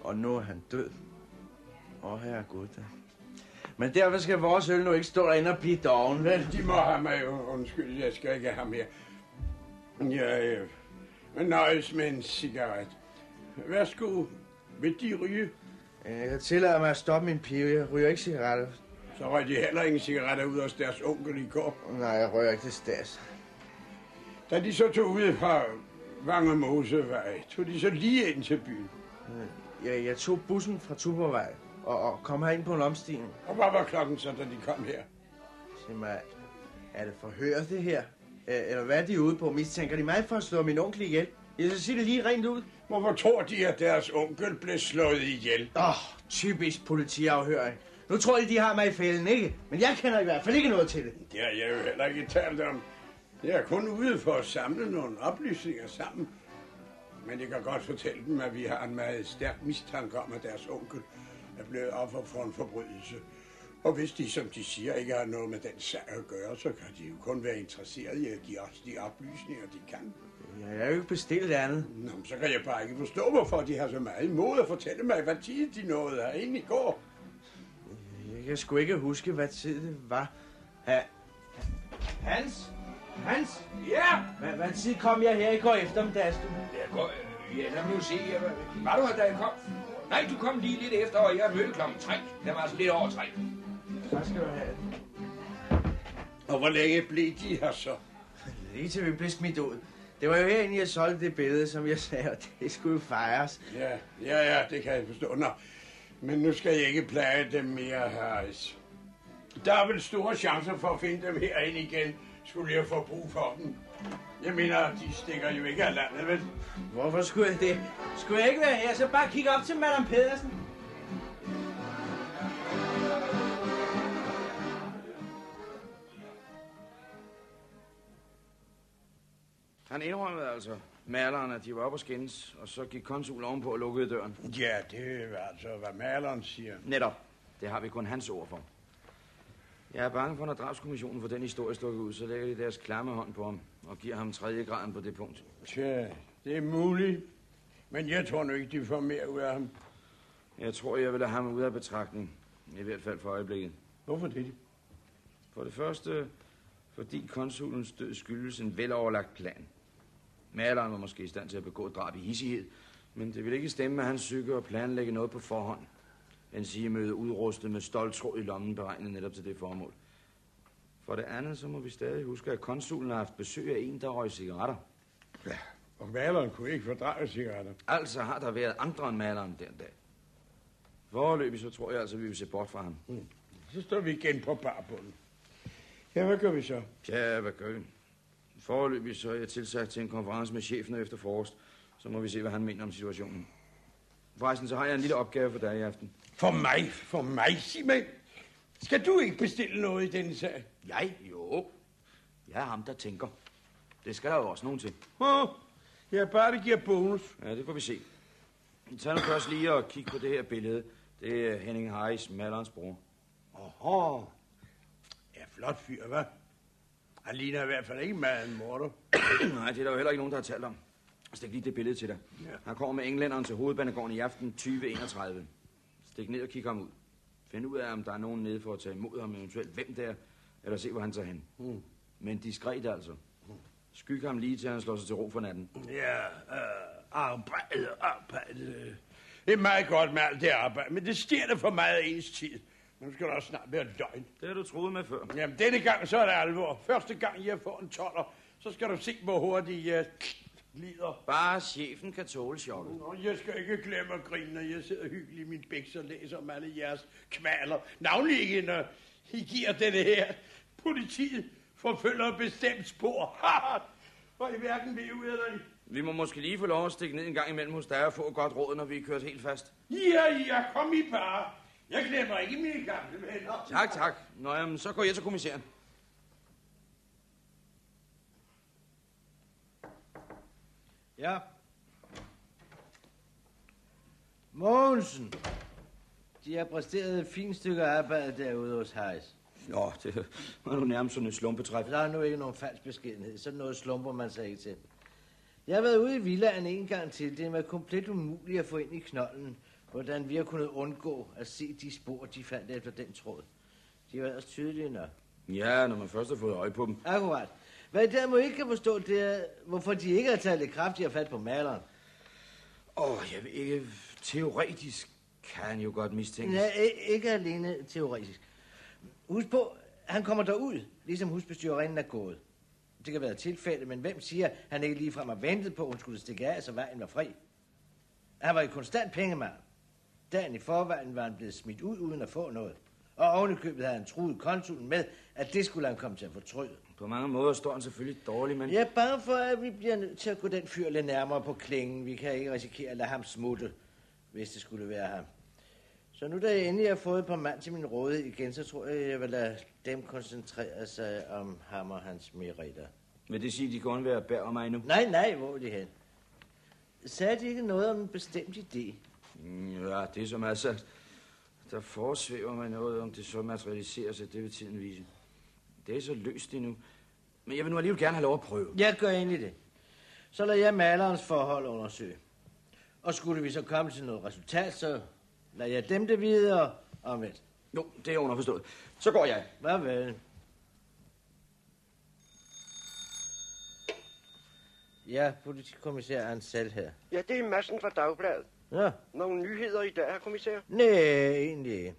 Og nu er han død. Åh, herre Gud da. Men derfor skal vores øl nu ikke stå derinde og blive doven, vel? De må have mig. Undskyld, jeg skal ikke have mere. Jeg øh, nøjes med en cigaret. Værsgo. Vil de ryge? Jeg kan tillade mig at stoppe min pive. Jeg ryger ikke cigaretter. Så røg de heller ingen cigaretter ud hos deres onkel i går. Nej, jeg rører ikke til stas. Da de så tog ud fra Vange Mosevej, tog de så lige ind til byen. Jeg, jeg tog bussen fra Tuborgvej og, og kom herind på en omstigning. Og hvad var klokken så, da de kom her? Sig mig, er det forhør det her? Eller hvad er de ude på? Mistænker de mig for at slå min onkel ihjel? Jeg skal sige det lige rent ud. Hvorfor tror de, at deres onkel blev slået ihjel? Åh, oh, typisk politiafhøring. Nu tror de, de har mig i fælden, ikke? Men jeg kender i hvert fald ikke noget til det. Det har jeg jo heller ikke talt om. Jeg er kun ude for at samle nogle oplysninger sammen. Men jeg kan godt fortælle dem, at vi har en meget stærk mistanke om, at deres onkel er blevet offer for en forbrydelse. Og hvis de, som de siger, ikke har noget med den sag at gøre, så kan de jo kun være interesserede i at give os de oplysninger, de kan. Jeg er jo ikke bestilt andet. Nå, så kan jeg bare ikke forstå, hvorfor de har så meget imod at fortælle mig, hvad tid de nåede herinde i går. Jeg kan sgu ikke huske, hvad tid det var. Ha Hans? Hans? Ja! Hvad, hvad tid kom jeg her i går eftermiddags, du? Jeg går, ja, lad mig nu se. Jeg, var du her, da jeg kom? Nej, du kom lige lidt efter, og jeg mødte klokken 3. Det var altså lidt over 3. Tak skal du have. Og hvor længe blev de her så? Lige til vi blev smidt ud. Det var jo herinde, jeg solgte det billede, som jeg sagde, og det skulle jo fejres. Ja, ja, ja, det kan jeg forstå. Nå, men nu skal jeg ikke plage dem mere, Harris. Der er vel store chancer for at finde dem herinde igen, skulle jeg få brug for dem. Jeg mener, de stikker jo ikke af landet, vel? Hvorfor skulle jeg det? Skulle jeg ikke være her, så bare kigge op til Madame Pedersen. Han indrømmede altså, maleren, at de var oppe og skændes, og så gik konsul ovenpå og lukkede døren. Ja, det er altså, hvad maleren siger. Netop. Det har vi kun hans ord for. Jeg er bange for, når drabskommissionen får den historie stukket ud, så lægger de deres klamme hånd på ham og giver ham tredje graden på det punkt. Tja, det er muligt. Men jeg tror nu ikke, de får mere ud af ham. Jeg tror, jeg vil have ham ud af betragtning. I hvert fald for øjeblikket. Hvorfor det? For det første, fordi konsulens død skyldes en veloverlagt plan. Maleren var måske i stand til at begå drab i hissighed, men det ville ikke stemme med hans psyke at planlægge noget på forhånd. En sige møde udrustet med stolt tråd i lommen, beregnet netop til det formål. For det andet, så må vi stadig huske, at konsulen har haft besøg af en, der røg cigaretter. Ja, og maleren kunne ikke fordrage cigaretter. Altså har der været andre end maleren den dag. Foreløbig så tror jeg altså, vi vil se bort fra ham. Mm. Så står vi igen på barbunden. Ja, hvad gør vi så? Ja, hvad gør vi? Foreløbig så er jeg tilsat til en konference med chefen efter frokost. Så må vi se, hvad han mener om situationen. Forresten, så har jeg en lille opgave for dig i aften. For mig? For mig, Simon? Skal du ikke bestille noget i denne sag? Jeg? Jo. Jeg er ham, der tænker. Det skal der jo også nogen til. Oh, ja, bare det giver bonus. Ja, det får vi se. Tag nu først lige og kig på det her billede. Det er Henning Harris, malerens bror. Åh, ja, flot fyr, hva'? Han ligner i hvert fald ikke meget en morder. Nej, det er der jo heller ikke nogen, der har talt om. Stik lige det billede til dig. Ja. Han kommer med englænderen til hovedbanegården i aften 2031. Stik ned og kig ham ud. Find ud af, om der er nogen nede for at tage imod ham, eventuelt hvem der, eller se, hvor han tager hen. Mm. Men diskret altså. Skyg ham lige til, han slår sig til ro for natten. Ja, øh, arbejde, arbejde. Det er meget godt med alt det arbejde, men det sker der for meget af ens tid. Nu skal der også snart være døgn. Det har du troet med før. Jamen, denne gang så er det alvor. Første gang jeg får en toller, så skal du se, hvor hurtigt jeg glider. Bare chefen kan tåle chokket. Nå, jeg skal ikke glemme at grine, når jeg sidder hyggeligt i min bæks og læser om alle jeres kvaler. Navnlig ikke, når I giver denne her. Politiet forfølger et bestemt spor. og I hverken vil ud eller i. Vi må måske lige få lov at stikke ned en gang imellem hos dig og få et godt råd, når vi er kørt helt fast. Ja, ja, kom i bare. Jeg glemmer ikke mine gamle venner. Tak, tak. Nå, jamen, så går jeg til kommissæren. Ja. Mogensen. De har præsteret et fint stykke arbejde derude hos Harris. Nå, det var nu nærmest sådan et slumpetræf. Der er nu ikke nogen falsk beskedenhed. Sådan noget slumper man sig ikke til. Jeg har været ude i villaen en gang til. Det var komplet umuligt at få ind i knolden, hvordan vi har kunnet undgå at se de spor, de fandt efter den tråd. De var ellers tydelige nok. Ja, når man først har fået øje på dem. Akkurat. Hvad jeg derimod ikke kan forstå, det er, hvorfor de ikke har taget lidt kraftigere fat på maleren. Åh, oh, jeg ved ikke. Teoretisk kan han jo godt mistænkes. Ja, i- ikke alene teoretisk. Husk på, han kommer derud, ligesom husbestyrerinden er gået. Det kan være tilfælde, men hvem siger, han ikke ligefrem har ventet på, at hun skulle stikke af, så vejen var fri? Han var i konstant pengemand. Dagen i forvejen var han blevet smidt ud uden at få noget. Og ovenikøbet havde han truet konsulen med, at det skulle han komme til at fortryde. På mange måder står han selvfølgelig dårlig, men... Jeg er bange for, at vi bliver nødt til at gå den fyr lidt nærmere på klingen. Vi kan ikke risikere at lade ham smutte, hvis det skulle være ham. Så nu da jeg endelig har fået et par mand til min rådighed igen, så tror jeg, jeg vil lade dem koncentrere sig om ham og hans meritter. Vil det sige, at de kun være bær om mig nu? Nej, nej, hvor er de hen? Sagde de ikke noget om en bestemt idé? Mm, Ja, det er som altså... Der forsvæver mig noget, om det så materialiserer sig, det vil tiden vise. Det er så løst endnu. Men jeg vil nu alligevel gerne have lov at prøve. Jeg gør egentlig det. Så lader jeg malerens forhold undersøge. Og skulle vi så komme til noget resultat, så lader jeg dem det videre omvendt. Jo, det er underforstået. Så går jeg. Hvad vel? Ja, politikommissær Ansel her. Ja, det er massen fra Dagbladet. Ja. Nogle nyheder i dag, herr kommissær? Nej, egentlig ikke.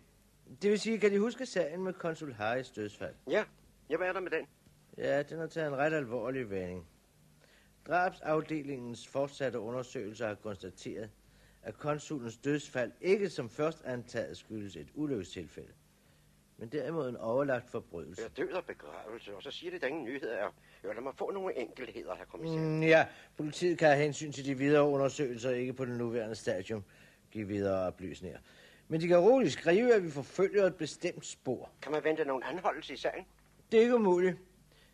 Det vil sige, kan de huske sagen med konsul Harris dødsfald? Ja, ja, hvad er der med den? Ja, den har taget en ret alvorlig vending. Drabsafdelingens fortsatte undersøgelser har konstateret, at konsulens dødsfald ikke som først antaget skyldes et ulykkestilfælde, men derimod en overlagt forbrydelse. Ja, død og begravelse, og så siger det, der ingen nyheder er. Jo, lad mig få nogle enkeltheder, herr kommissær. Mm, ja, politiet kan have hensyn til de videre undersøgelser, ikke på det nuværende stadium give videre oplysninger. Men de kan roligt skrive, at vi forfølger et bestemt spor. Kan man vente nogen anholdelse i sagen? Det er ikke umuligt,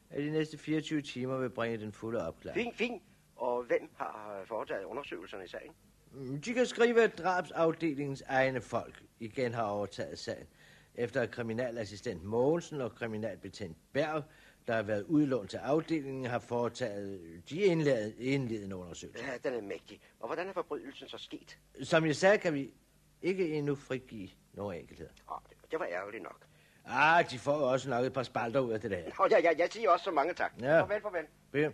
at de næste 24 timer vil bringe den fulde opklaring. Fint, fint. Og hvem har foretaget undersøgelserne i sagen? Mm, De kan skrive, at drabsafdelingens egne folk igen har overtaget sagen, efter at kriminalassistent Mogensen og kriminalbetjent Berg, der har været udlånt til afdelingen, har foretaget de indledende, indledende undersøgelser. Ja, den er mægtig. Og hvordan er forbrydelsen så sket? Som jeg sagde, kan vi ikke endnu frigive nogle enkeltheder. Oh, det, det var ærgerligt nok. Ah, de får jo også nok et par spalter ud af det der. Og ja, ja, jeg siger også så mange tak. Ja. Farvel, farvel. Ja.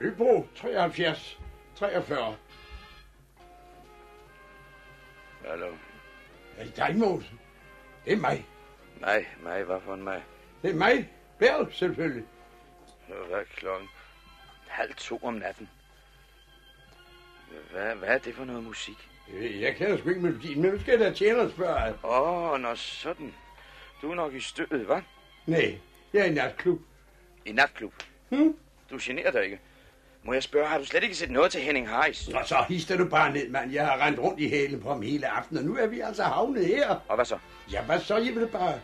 Øbo 73, 43. Hallo. Er det dig, Mogensen? Det er mig. Nej, mig, hvad for en mig? Det er mig. Bærl, selvfølgelig. Hvad er klokken? Halv to om natten. Hvad, hvad er det for noget musik? Øh, Jeg kender sgu ikke melodien, men nu skal jeg da tjene og spørge. Åh, oh, nå sådan. Du er nok i stødet, hva'? Nej, jeg er i natklub. I natklub? Hmm? Du generer dig ikke. Må jeg spørge, har du slet ikke set noget til Henning Harris? Nå, så hister du bare ned, mand. Jeg har rendt rundt i hælen på ham hele aftenen, og nu er vi altså havnet her. Og hvad så? Ja, hvad så? Jeg vil bare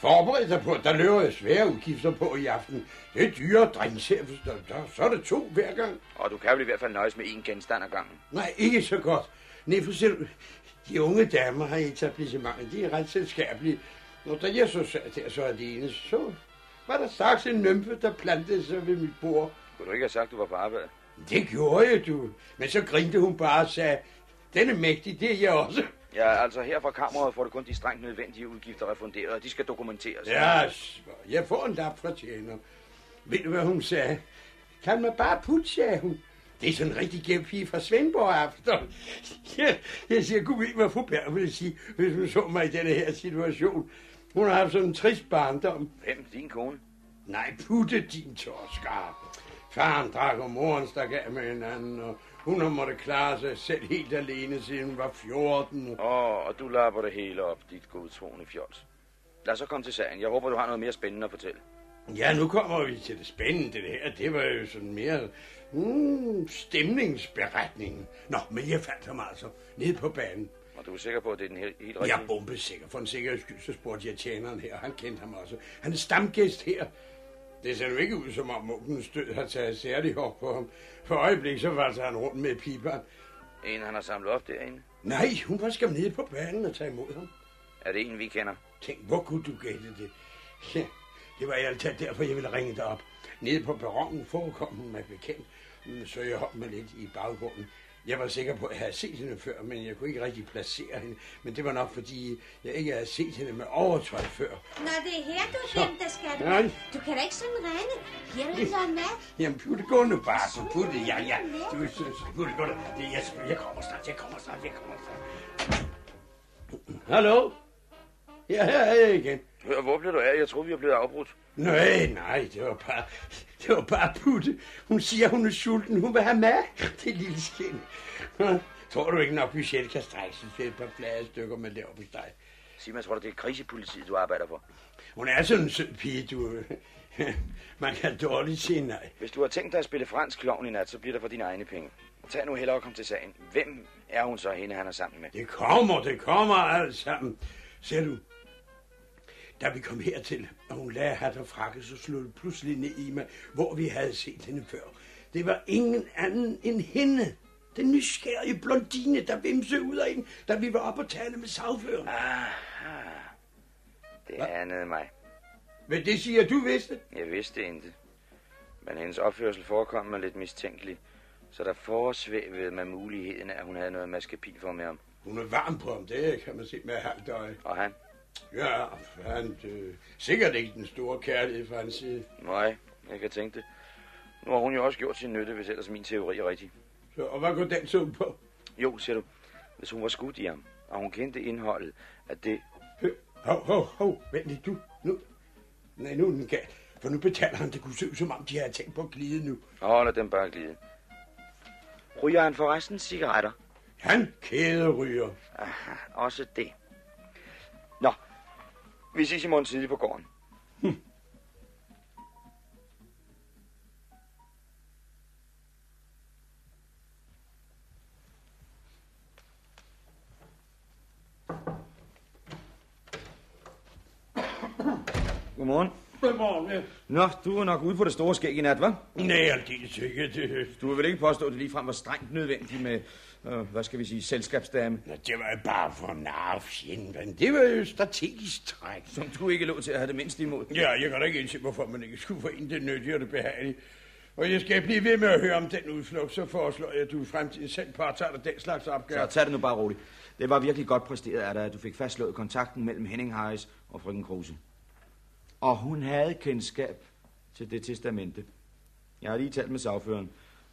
forberede dig på, at der løber jeg svære udgifter på i aften. Det er dyre drinks her. Der- Så er det to hver gang. Og du kan vel i hvert fald nøjes med én genstand ad gangen. Nej, ikke så godt. Nej, for selv, de unge damer har etablissementet, de er ret selskabelige. Når da jeg så sad der, så alene, så var der straks en nymfe, der plantede sig ved mit bord. Kunne du ikke have sagt, du var på arbejde? Det gjorde jeg, du. Men så grinte hun bare og sagde, den er mægtig, det er jeg også. Ja, altså her fra kammeret får du kun de strengt nødvendige udgifter refunderet, og de skal dokumenteres. Ja, jeg får en lap fra tjener. Ved du, hvad hun sagde? Kan man bare putte, sagde hun. Det er sådan en rigtig gæmpige fra Svendborg aften. Jeg, jeg siger, gud ved, hvad fru Berg ville sige, hvis hun så mig i denne her situation. Hun har haft sådan en trist barndom. Hvem? Din kone? Nej, putte din torskar. Faren drak, og moren stak af med hinanden, og hun har måttet klare sig selv helt alene, siden hun var 14. Åh, oh, og du lapper det hele op, dit godtroende fjols. Lad os så komme til sagen. Jeg håber, du har noget mere spændende at fortælle. Ja, nu kommer vi til det spændende, det her. Det var jo sådan mere mm, stemningsberetningen. Nå, men jeg fandt ham altså nede på banen. Og du er sikker på, at det er den helt, helt Jeg rigtige? er bombesikker. For en sikkerheds skyld, så spurgte jeg tjeneren her. Han kendte ham også. Han er stamgæst her. Det ser nu ikke ud, som om munkens død har taget særlig hårdt på ham. For øjeblik, så var han rundt med piberen. En, han har samlet op derinde. Nej, hun var skam nede på banen og tage imod ham. Er det en, vi kender? Tænk, hvor kunne du gætte det? Ja, det var i alt derfor, jeg ville ringe dig op. Nede på perronen forekom hun mig bekendt, Mm, så jeg holdt mig lidt i baggrunden. Jeg var sikker på, at jeg havde set hende før, men jeg kunne ikke rigtig placere hende. Men det var nok, fordi jeg ikke havde set hende med overtøj før. Nå, det er her, du Så. henter, skal du. Nej. Du kan da ikke sådan rende. Du ikke noget mad? Jamen, putte, gå nu bare, så putte, ja, ja. Du, så, så, putte, gå nu. Det, jeg, jeg kommer snart, jeg kommer snart, jeg kommer snart. Hallo? Ja, her er jeg igen. Hør, hvor blev du af? Jeg troede, vi var blevet afbrudt. Nej, nej, det var bare, det var bare putte. Hun siger, hun er sulten. Hun vil have mad. Det lille skin. Tror du ikke nok, budget kan strække sig til et par flade stykker med lav på steg? Sig mig, tror du, det er krisepolitiet, du arbejder for? Hun er sådan en sød pige, du... Man kan dårligt sige nej. Hvis du har tænkt dig at spille fransk klovn i nat, så bliver det for dine egne penge. Tag nu hellere og kom til sagen. Hvem er hun så, hende han er sammen med? Det kommer, det kommer alt sammen. Ser du, da vi kom hertil, og hun lagde hat og frakke, så slog det pludselig ned i mig, hvor vi havde set hende før. Det var ingen anden end hende. Den nysgerrige blondine, der vimsede ud af hende, da vi var oppe og tale med sagføren. Aha. Det anede mig. Men det siger du vidste. Jeg vidste ikke. Men hendes opførsel forekom mig lidt mistænkelig. Så der forsvævede med muligheden, at hun havde noget maskepin for med ham. Hun er varm på ham, det kan man se med halvt øje. Og han? Ja, han øh, sikkert ikke den store kærlighed fra hans side. Nej, jeg kan tænke det. Nu har hun jo også gjort sin nytte, hvis ellers min teori er rigtig. Så, og hvad går den så på? Jo, siger du, hvis hun var skudt i ham, og hun kendte indholdet, at det... Hov, hov, hov, vent lidt, du. Nu. Nej, nu er den galt. For nu betaler han det kunne se som om de har tænkt på at glide nu. Åh, lad dem bare glide. Ryger han forresten cigaretter? Han kæderyger. Aha, også det. Nå, vi ses i morgen tidlig på gården. Hm. Godmorgen. Godmorgen, ja. Nå, du er nok ude på det store skæg i nat, hva'? Nej, aldeles ikke. Det... Du vil vel ikke påstå, at det ligefrem var strengt nødvendigt med, øh, hvad skal vi sige, selskabsdame? Nå, det var bare for narfjen, men det var jo strategisk træk. Som du ikke lå til at have det mindste imod. Ja, jeg kan da ikke indse, hvorfor man ikke skulle forene det nyttige og det behagelige. Og jeg skal blive ved med at høre om den udflugt, så foreslår jeg, at du i fremtiden selv påtager dig den slags opgave. Så tag det nu bare roligt. Det var virkelig godt præsteret af dig, at du fik fastslået kontakten mellem Henning Harris og frøken Kruse. Og hun havde kendskab til det testamente. Jeg har lige talt med sagføreren.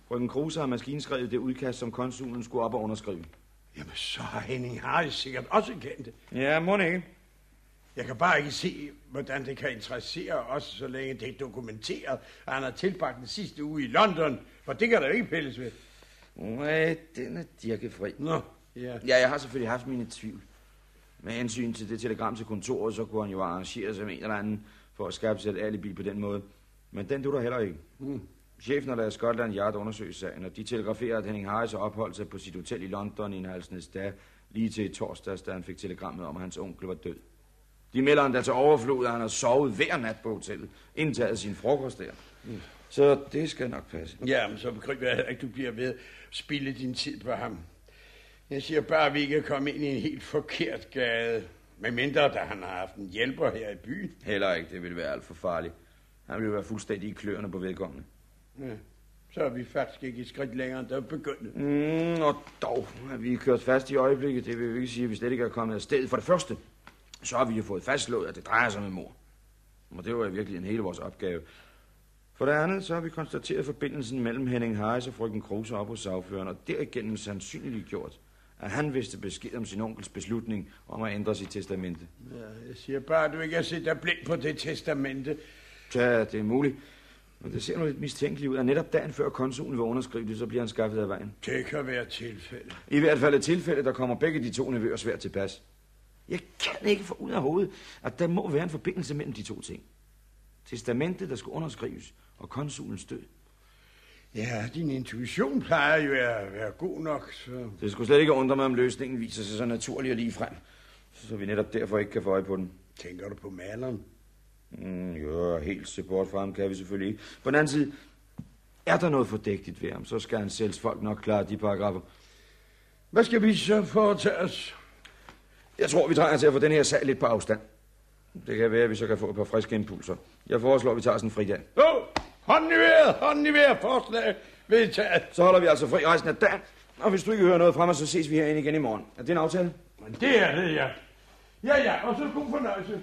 Frøken Kruse har maskinskrevet det udkast, som konsulen skulle op og underskrive. Jamen, så har Henning Harris sikkert også kendt det. Ja, må ikke. Jeg kan bare ikke se, hvordan det kan interessere os, så længe det er dokumenteret, at han har tilbragt den sidste uge i London. For det kan der ikke pilles ved. Nej, den er dirkefri. Nå, ja. Ja, jeg har selvfølgelig haft mine tvivl. Med hensyn til det telegram til kontoret, så kunne han jo arrangere sig med en eller anden for at skabe sig et alibi på den måde. Men den du der heller ikke. Mm. Chefen har lavet Scotland Yard undersøge sagen, og de telegraferer, at Henning Harris har opholdt sig på sit hotel i London i en halsnæs dag, lige til torsdags, da han fik telegrammet om, at hans onkel var død. De melder han da til overflod, at han har sovet hver nat på hotellet, indtaget sin frokost der. Mm. Så det skal nok passe. Ja, men så begriber jeg ikke, du bliver ved at spille din tid på ham. Jeg siger bare, at vi ikke er kommet ind i en helt forkert gade. Med mindre, da han har haft en hjælper her i byen. Heller ikke, det ville være alt for farligt. Han ville være fuldstændig i kløerne på vedkommende. Ja. Så er vi faktisk ikke et skridt længere, end der er begyndt. Mm, og dog er vi kørt fast i øjeblikket. Det vil jo ikke sige, at vi slet ikke er kommet afsted. For det første, så har vi jo fået fastslået, at det drejer sig om mor. Og det var virkelig en hele vores opgave. For det andet, så har vi konstateret forbindelsen mellem Henning Harris og frøken Kruse op hos sagføreren, og derigennem sandsynligt gjort, at han vidste besked om sin onkels beslutning om at ændre sit testamente. Ja, jeg siger bare, at du ikke har set dig blind på det testamente. Ja, det er muligt. Men det ser nu lidt mistænkeligt ud, at netop dagen før konsulen vil underskrive det, så bliver han skaffet af vejen. Det kan være tilfælde. I hvert fald et tilfælde, der kommer begge de to nevøer svært tilpas. Jeg kan ikke få ud af hovedet, at der må være en forbindelse mellem de to ting. Testamentet, der skulle underskrives, og konsulens død. Ja, din intuition plejer jo at være god nok, så... Det skulle slet ikke undre mig, om løsningen viser sig så naturlig og lige frem. Så vi netop derfor ikke kan få øje på den. Tænker du på maleren? Mm, jo, helt se bort fra ham kan vi selvfølgelig ikke. På den anden side, er der noget fordægtigt ved ham, så skal han selv folk nok klare de paragrafer. Hvad skal vi så foretage os? Jeg tror, vi trænger til at få den her sag lidt på afstand. Det kan være, at vi så kan få et par friske impulser. Jeg foreslår, at vi tager sådan en fri dag. Jo, hånden i vejret, hånden i vejret, forslag vedtaget. Så holder vi altså fri resten af dagen. Og hvis du ikke hører noget fra mig, så ses vi herinde igen i morgen. Er det en aftale? Men det er det, ja. Ja, ja, og så god fornøjelse.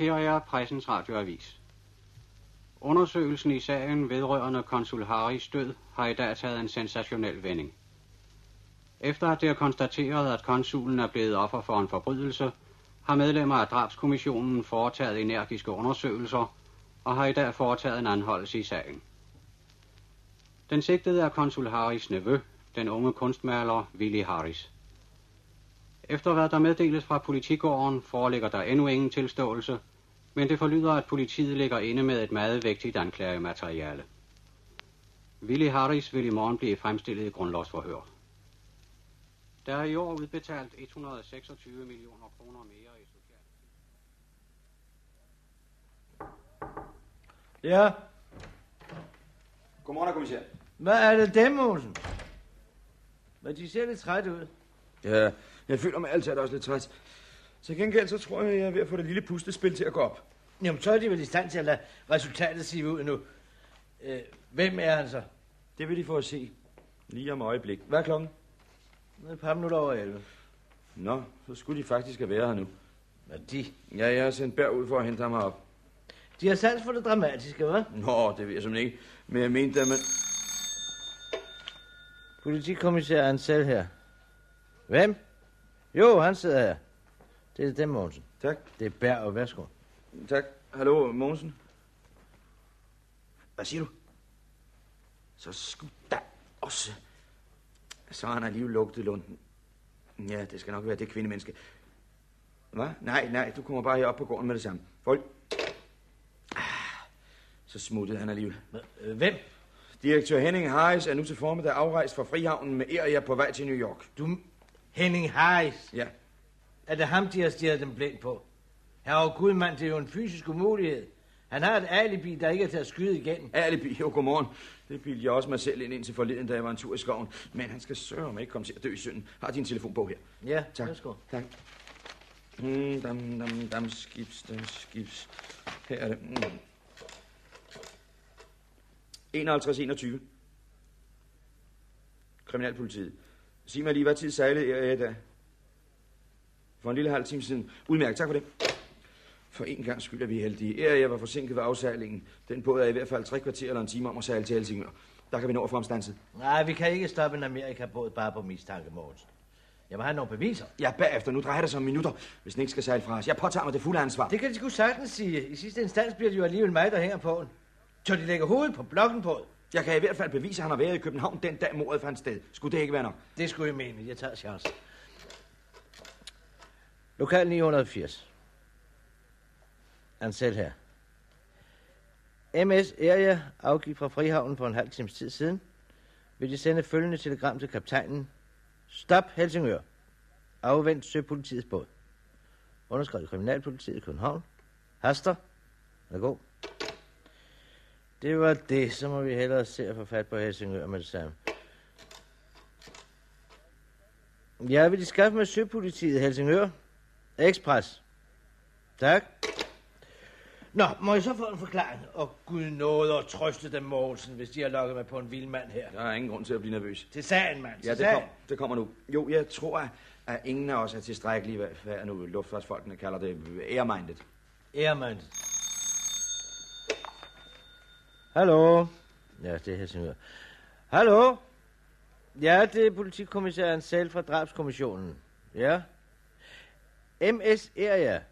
Her er pressens radioavis. Undersøgelsen i sagen vedrørende konsul Harris død har i dag taget en sensationel vending. Efter at det er konstateret, at konsulen er blevet offer for en forbrydelse, har medlemmer af drabskommissionen foretaget energiske undersøgelser og har i dag foretaget en anholdelse i sagen. Den sigtede er konsul Harris nevø, den unge kunstmaler Willy Harris. Efter hvad der meddeles fra politigården, foreligger der endnu ingen tilståelse, men det forlyder, at politiet ligger inde med et meget vægtigt anklagemateriale. Willy Harris vil i morgen blive fremstillet i grundlovsforhør. Der er i år udbetalt 126 millioner kroner mere i social... Ja. Godmorgen, kommissær. Hvad er det dem, Olsen? Men de ser lidt træt ud. Ja, jeg føler mig altid også lidt træt. Til gengæld så tror jeg, jeg er ved at få det lille pustespil til at gå op. Jamen, så er de vel i stand til at lade resultatet sige ud nu. Øh, hvem er han så? Det vil de få at se. Lige om øjeblik. Hvad er klokken? Det er et par minutter over 11. Nå, så skulle de faktisk have været her nu. Hvad de? Ja, jeg har sendt Bær ud for at hente ham op. De har sans for det dramatiske, hva'? Nå, det ved jeg simpelthen ikke. Men jeg mente, at man... Politikommissær Ansel her. Hvem? Jo, han sidder her. Det er dem, Mogensen. Tak. Det er Bær og værsgo. Tak. Hallo, Mogensen. Hvad siger du? Så skulle der også... Så har han alligevel lugtet lunden. Ja, det skal nok være det kvindemenneske. Hvad? Nej, nej, du kommer bare herop på gården med det samme. Folk. Ah, så smuttede han alligevel. Øh, Hvem? Direktør Henning Harris er nu til formiddag afrejst fra Frihavnen med Eria på vej til New York. Du... Henning Harris? Ja. Er det ham, de har stirret dem blind på? Herre Gud, mand, det er jo en fysisk umulighed. Han har et alibi, der ikke er til at skyde igen. Alibi? Jo, godmorgen. Det bildte jeg også mig selv ind indtil forleden, da jeg var en tur i skoven. Men han skal sørge mig ikke komme til at dø i synden. Har din telefon her? Ja, tak. værsgo. Tak. Mm, dam, dam, dam, skibs, dam, skibs. Her er det. Mm. 51-21. Kriminalpolitiet. Sig mig lige, hvad tid sejlede jeg i dag? For en lille halv time siden. Udmærket, tak for det. For en gang skyld er vi heldige. Ær jeg var forsinket ved afsejlingen. Den båd er i hvert fald tre kvarter eller en time om at sejle til Helsingør. Der kan vi nå fremstanset. Nej, vi kan ikke stoppe en Amerikabåd bare på mistanke, Mogensen. Jeg må have nogle beviser. Ja, bagefter. Nu drejer det sig om minutter, hvis den ikke skal sejle fra os. Jeg påtager mig det fulde ansvar. Det kan de sgu sagtens sige. I sidste instans bliver det jo alligevel mig, der hænger på den. Så de lægger hovedet på blokken på Jeg kan i hvert fald bevise, at han har været i København den dag mordet fandt sted. Skulle det ikke være nok? Det skulle jeg mene. Jeg tager chancen. Lokal 980. Ansel her. MS Area afgik fra Frihavnen for en halv times tid siden. Vil de sende følgende telegram til kaptajnen. Stop Helsingør. Afvent Søpolitiets båd. Underskrevet Kriminalpolitiet i København. Haster. Værsgo. Det var det, så må vi hellere se at få fat på Helsingør med det samme. Jeg vil de skaffe med Søpolitiet Helsingør. Express. Tak. Nå, må jeg så få en forklaring? Og Gud nåede at trøste dem, Mogensen, hvis de har lukket mig på en vild mand her. Der er ingen grund til at blive nervøs. Til sagen, mand. Til Ja, det, sagen. kom, det kommer nu. Jo, jeg tror, at ingen af os er tilstrækkelige, hvad, hvad nu luftfartsfolkene kalder det, airminded. Airmand. Hallo? Ja, det er Helsingør. Hallo? Ja, det er politikommissæren selv fra drabskommissionen. Ja? MS Eria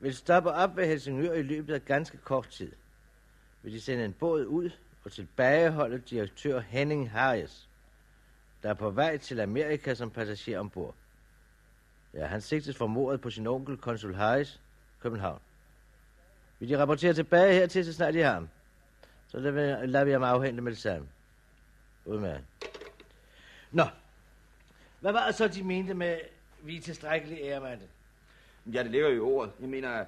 vil stoppe op ved Helsingør i løbet af ganske kort tid. Vil de sende en båd ud og tilbageholde direktør Henning Harris, der er på vej til Amerika som passager ombord. Ja, han sigtes for mordet på sin onkel, konsul Harris, København. Vil de rapportere tilbage hertil, så snart de har ham? Så lader vi, lader vi ham afhente med det samme. Udmærket. Nå. Hvad var det så, de mente med, vi er tilstrækkelige æremande? Ja, det ligger jo i ordet. Jeg mener,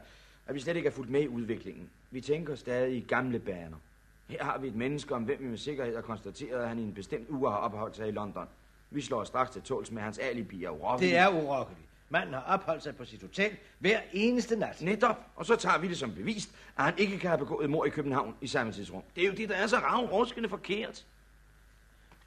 at vi slet ikke er fulgt med i udviklingen. Vi tænker stadig i gamle baner. Her har vi et menneske, om hvem vi med sikkerhed har konstateret, at han i en bestemt uge har opholdt sig i London. Vi slår straks til tåls med hans alibi er urokkeligt. Det er urokkeligt. Manden har opholdt sig på sit hotel hver eneste nat. Netop, og så tager vi det som bevist, at han ikke kan have begået mord i København i samme tidsrum. Det er jo det, der er så ravruskende forkert.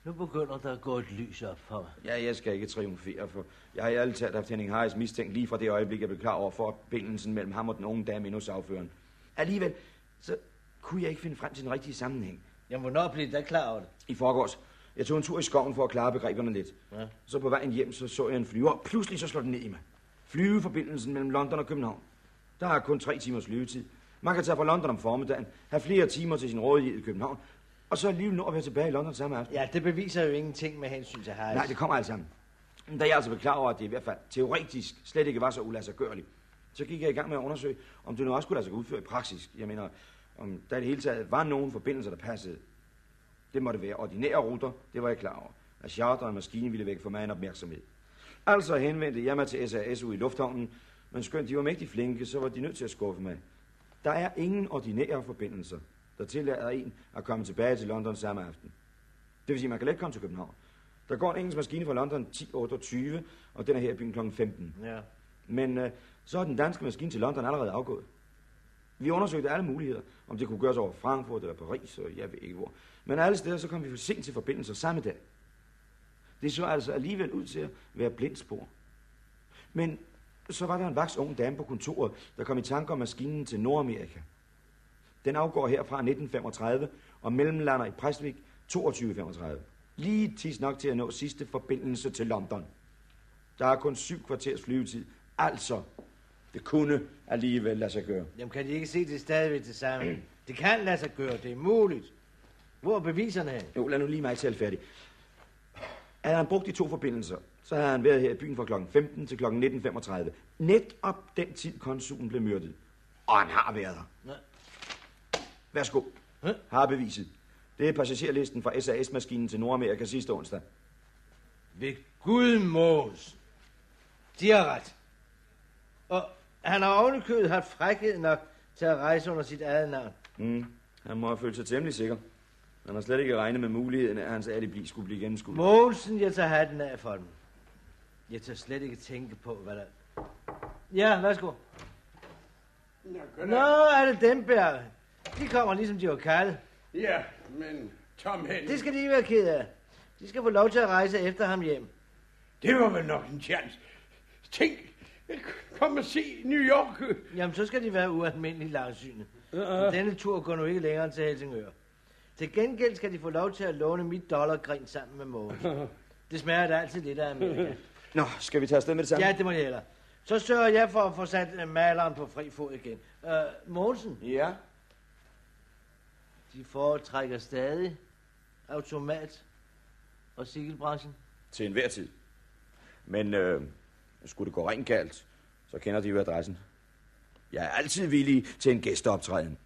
Nu begynder der at gå et lys op for mig. Ja, jeg skal ikke triumfere, for jeg har i alle talt haft Henning Harris mistænkt lige fra det øjeblik, jeg blev klar over forbindelsen mellem ham og den unge dame endnu sagføren. Alligevel, så kunne jeg ikke finde frem til den rigtige sammenhæng. Jamen, hvornår blev der klar over det? I forgårs. Jeg tog en tur i skoven for at klare begreberne lidt. Ja. Så på vejen hjem, så så jeg en flyver, og pludselig så slår den ned i mig. Flyveforbindelsen mellem London og København. Der er kun tre timers flyvetid. Man kan tage fra London om formiddagen, have flere timer til sin rådighed i København, og så alligevel nå at være tilbage i London samme aften. Ja, det beviser jo ingenting med hensyn til Harris. Nej, det kommer alt sammen. Da jeg altså blev klar over, at det i hvert fald teoretisk slet ikke var så ulassergørligt, så gik jeg i gang med at undersøge, om det nu også kunne lade sig udføre i praksis. Jeg mener, om der i det hele taget var nogen forbindelser, der passede. Det måtte være ordinære ruter, det var jeg klar over. At charter og en maskine ville vække for mig en opmærksomhed. Altså henvendte jeg mig til SAS ude i lufthavnen, men skønt de var mægtig flinke, så var de nødt til at skuffe mig. Der er ingen ordinære forbindelser, der tillader en at komme tilbage til London samme aften. Det vil sige, at man kan let komme til København. Der går en engelsk maskine fra London 10.28, og den er her i byen kl. 15. Ja. Men øh, så er den danske maskine til London allerede afgået. Vi undersøgte alle muligheder, om det kunne gøres over Frankfurt eller Paris, og jeg ved ikke hvor. Men alle steder, så kom vi for sent til forbindelser samme dag. Det så altså alligevel ud til at være blindspor. Men så var der en vaks ung dame på kontoret, der kom i tanke om maskinen til Nordamerika. Den afgår herfra 1935 og mellemlander i Præstvik 2235. Lige tids nok til at nå sidste forbindelse til London. Der er kun syv kvarters flyvetid. Altså, det kunne alligevel lade sig gøre. Jamen kan de ikke se det stadigvæk det samme? Det kan lade sig gøre, det er muligt. Hvor er beviserne hen? Jo, lad nu lige mig tale færdig. Havde han brugt de to forbindelser, så havde han været her i byen fra kl. 15 til kl. 19.35. Net op den tid, konsulen blev myrdet. Og han har været her. Værsgo. Har beviset. Det er passagerlisten fra SAS-maskinen til Nordamerika sidste onsdag. Ved Gud, Mås. De har ret. Og han har ovenikøbet haft frækhed nok til at rejse under sit eget navn. Mm. Han må have følt sig temmelig sikker. Han har slet ikke regnet med muligheden, at hans alibi skulle blive gennemskudt. Mogensen, jeg tager hatten af for dem. Jeg tager slet ikke tænke på, hvad der... Ja, værsgo. Nå, er det dem, Bjerg? De kommer ligesom de var kaldet. Ja, men Tom Henning... Det skal de ikke være ked af. De skal få lov til at rejse efter ham hjem. Det var vel nok en chance. Tænk, kom og se New York. Jamen, så skal de være ualmindeligt langsynet. Uh-uh. Denne tur går nu ikke længere til Helsingør. Til gengæld skal de få lov til at låne mit dollargrin sammen med Mogens. Det smager da altid lidt af Amerika. Nå, skal vi tage afsted med det samme? Ja, det må jeg hellere. Så sørger jeg for at få sat maleren på fri fod igen. Uh, Mogensen? Ja? De foretrækker stadig automat og cykelbranchen. Til enhver tid. Men øh, skulle det gå rent galt, så kender de jo adressen. Jeg er altid villig til en gæsteoptræden.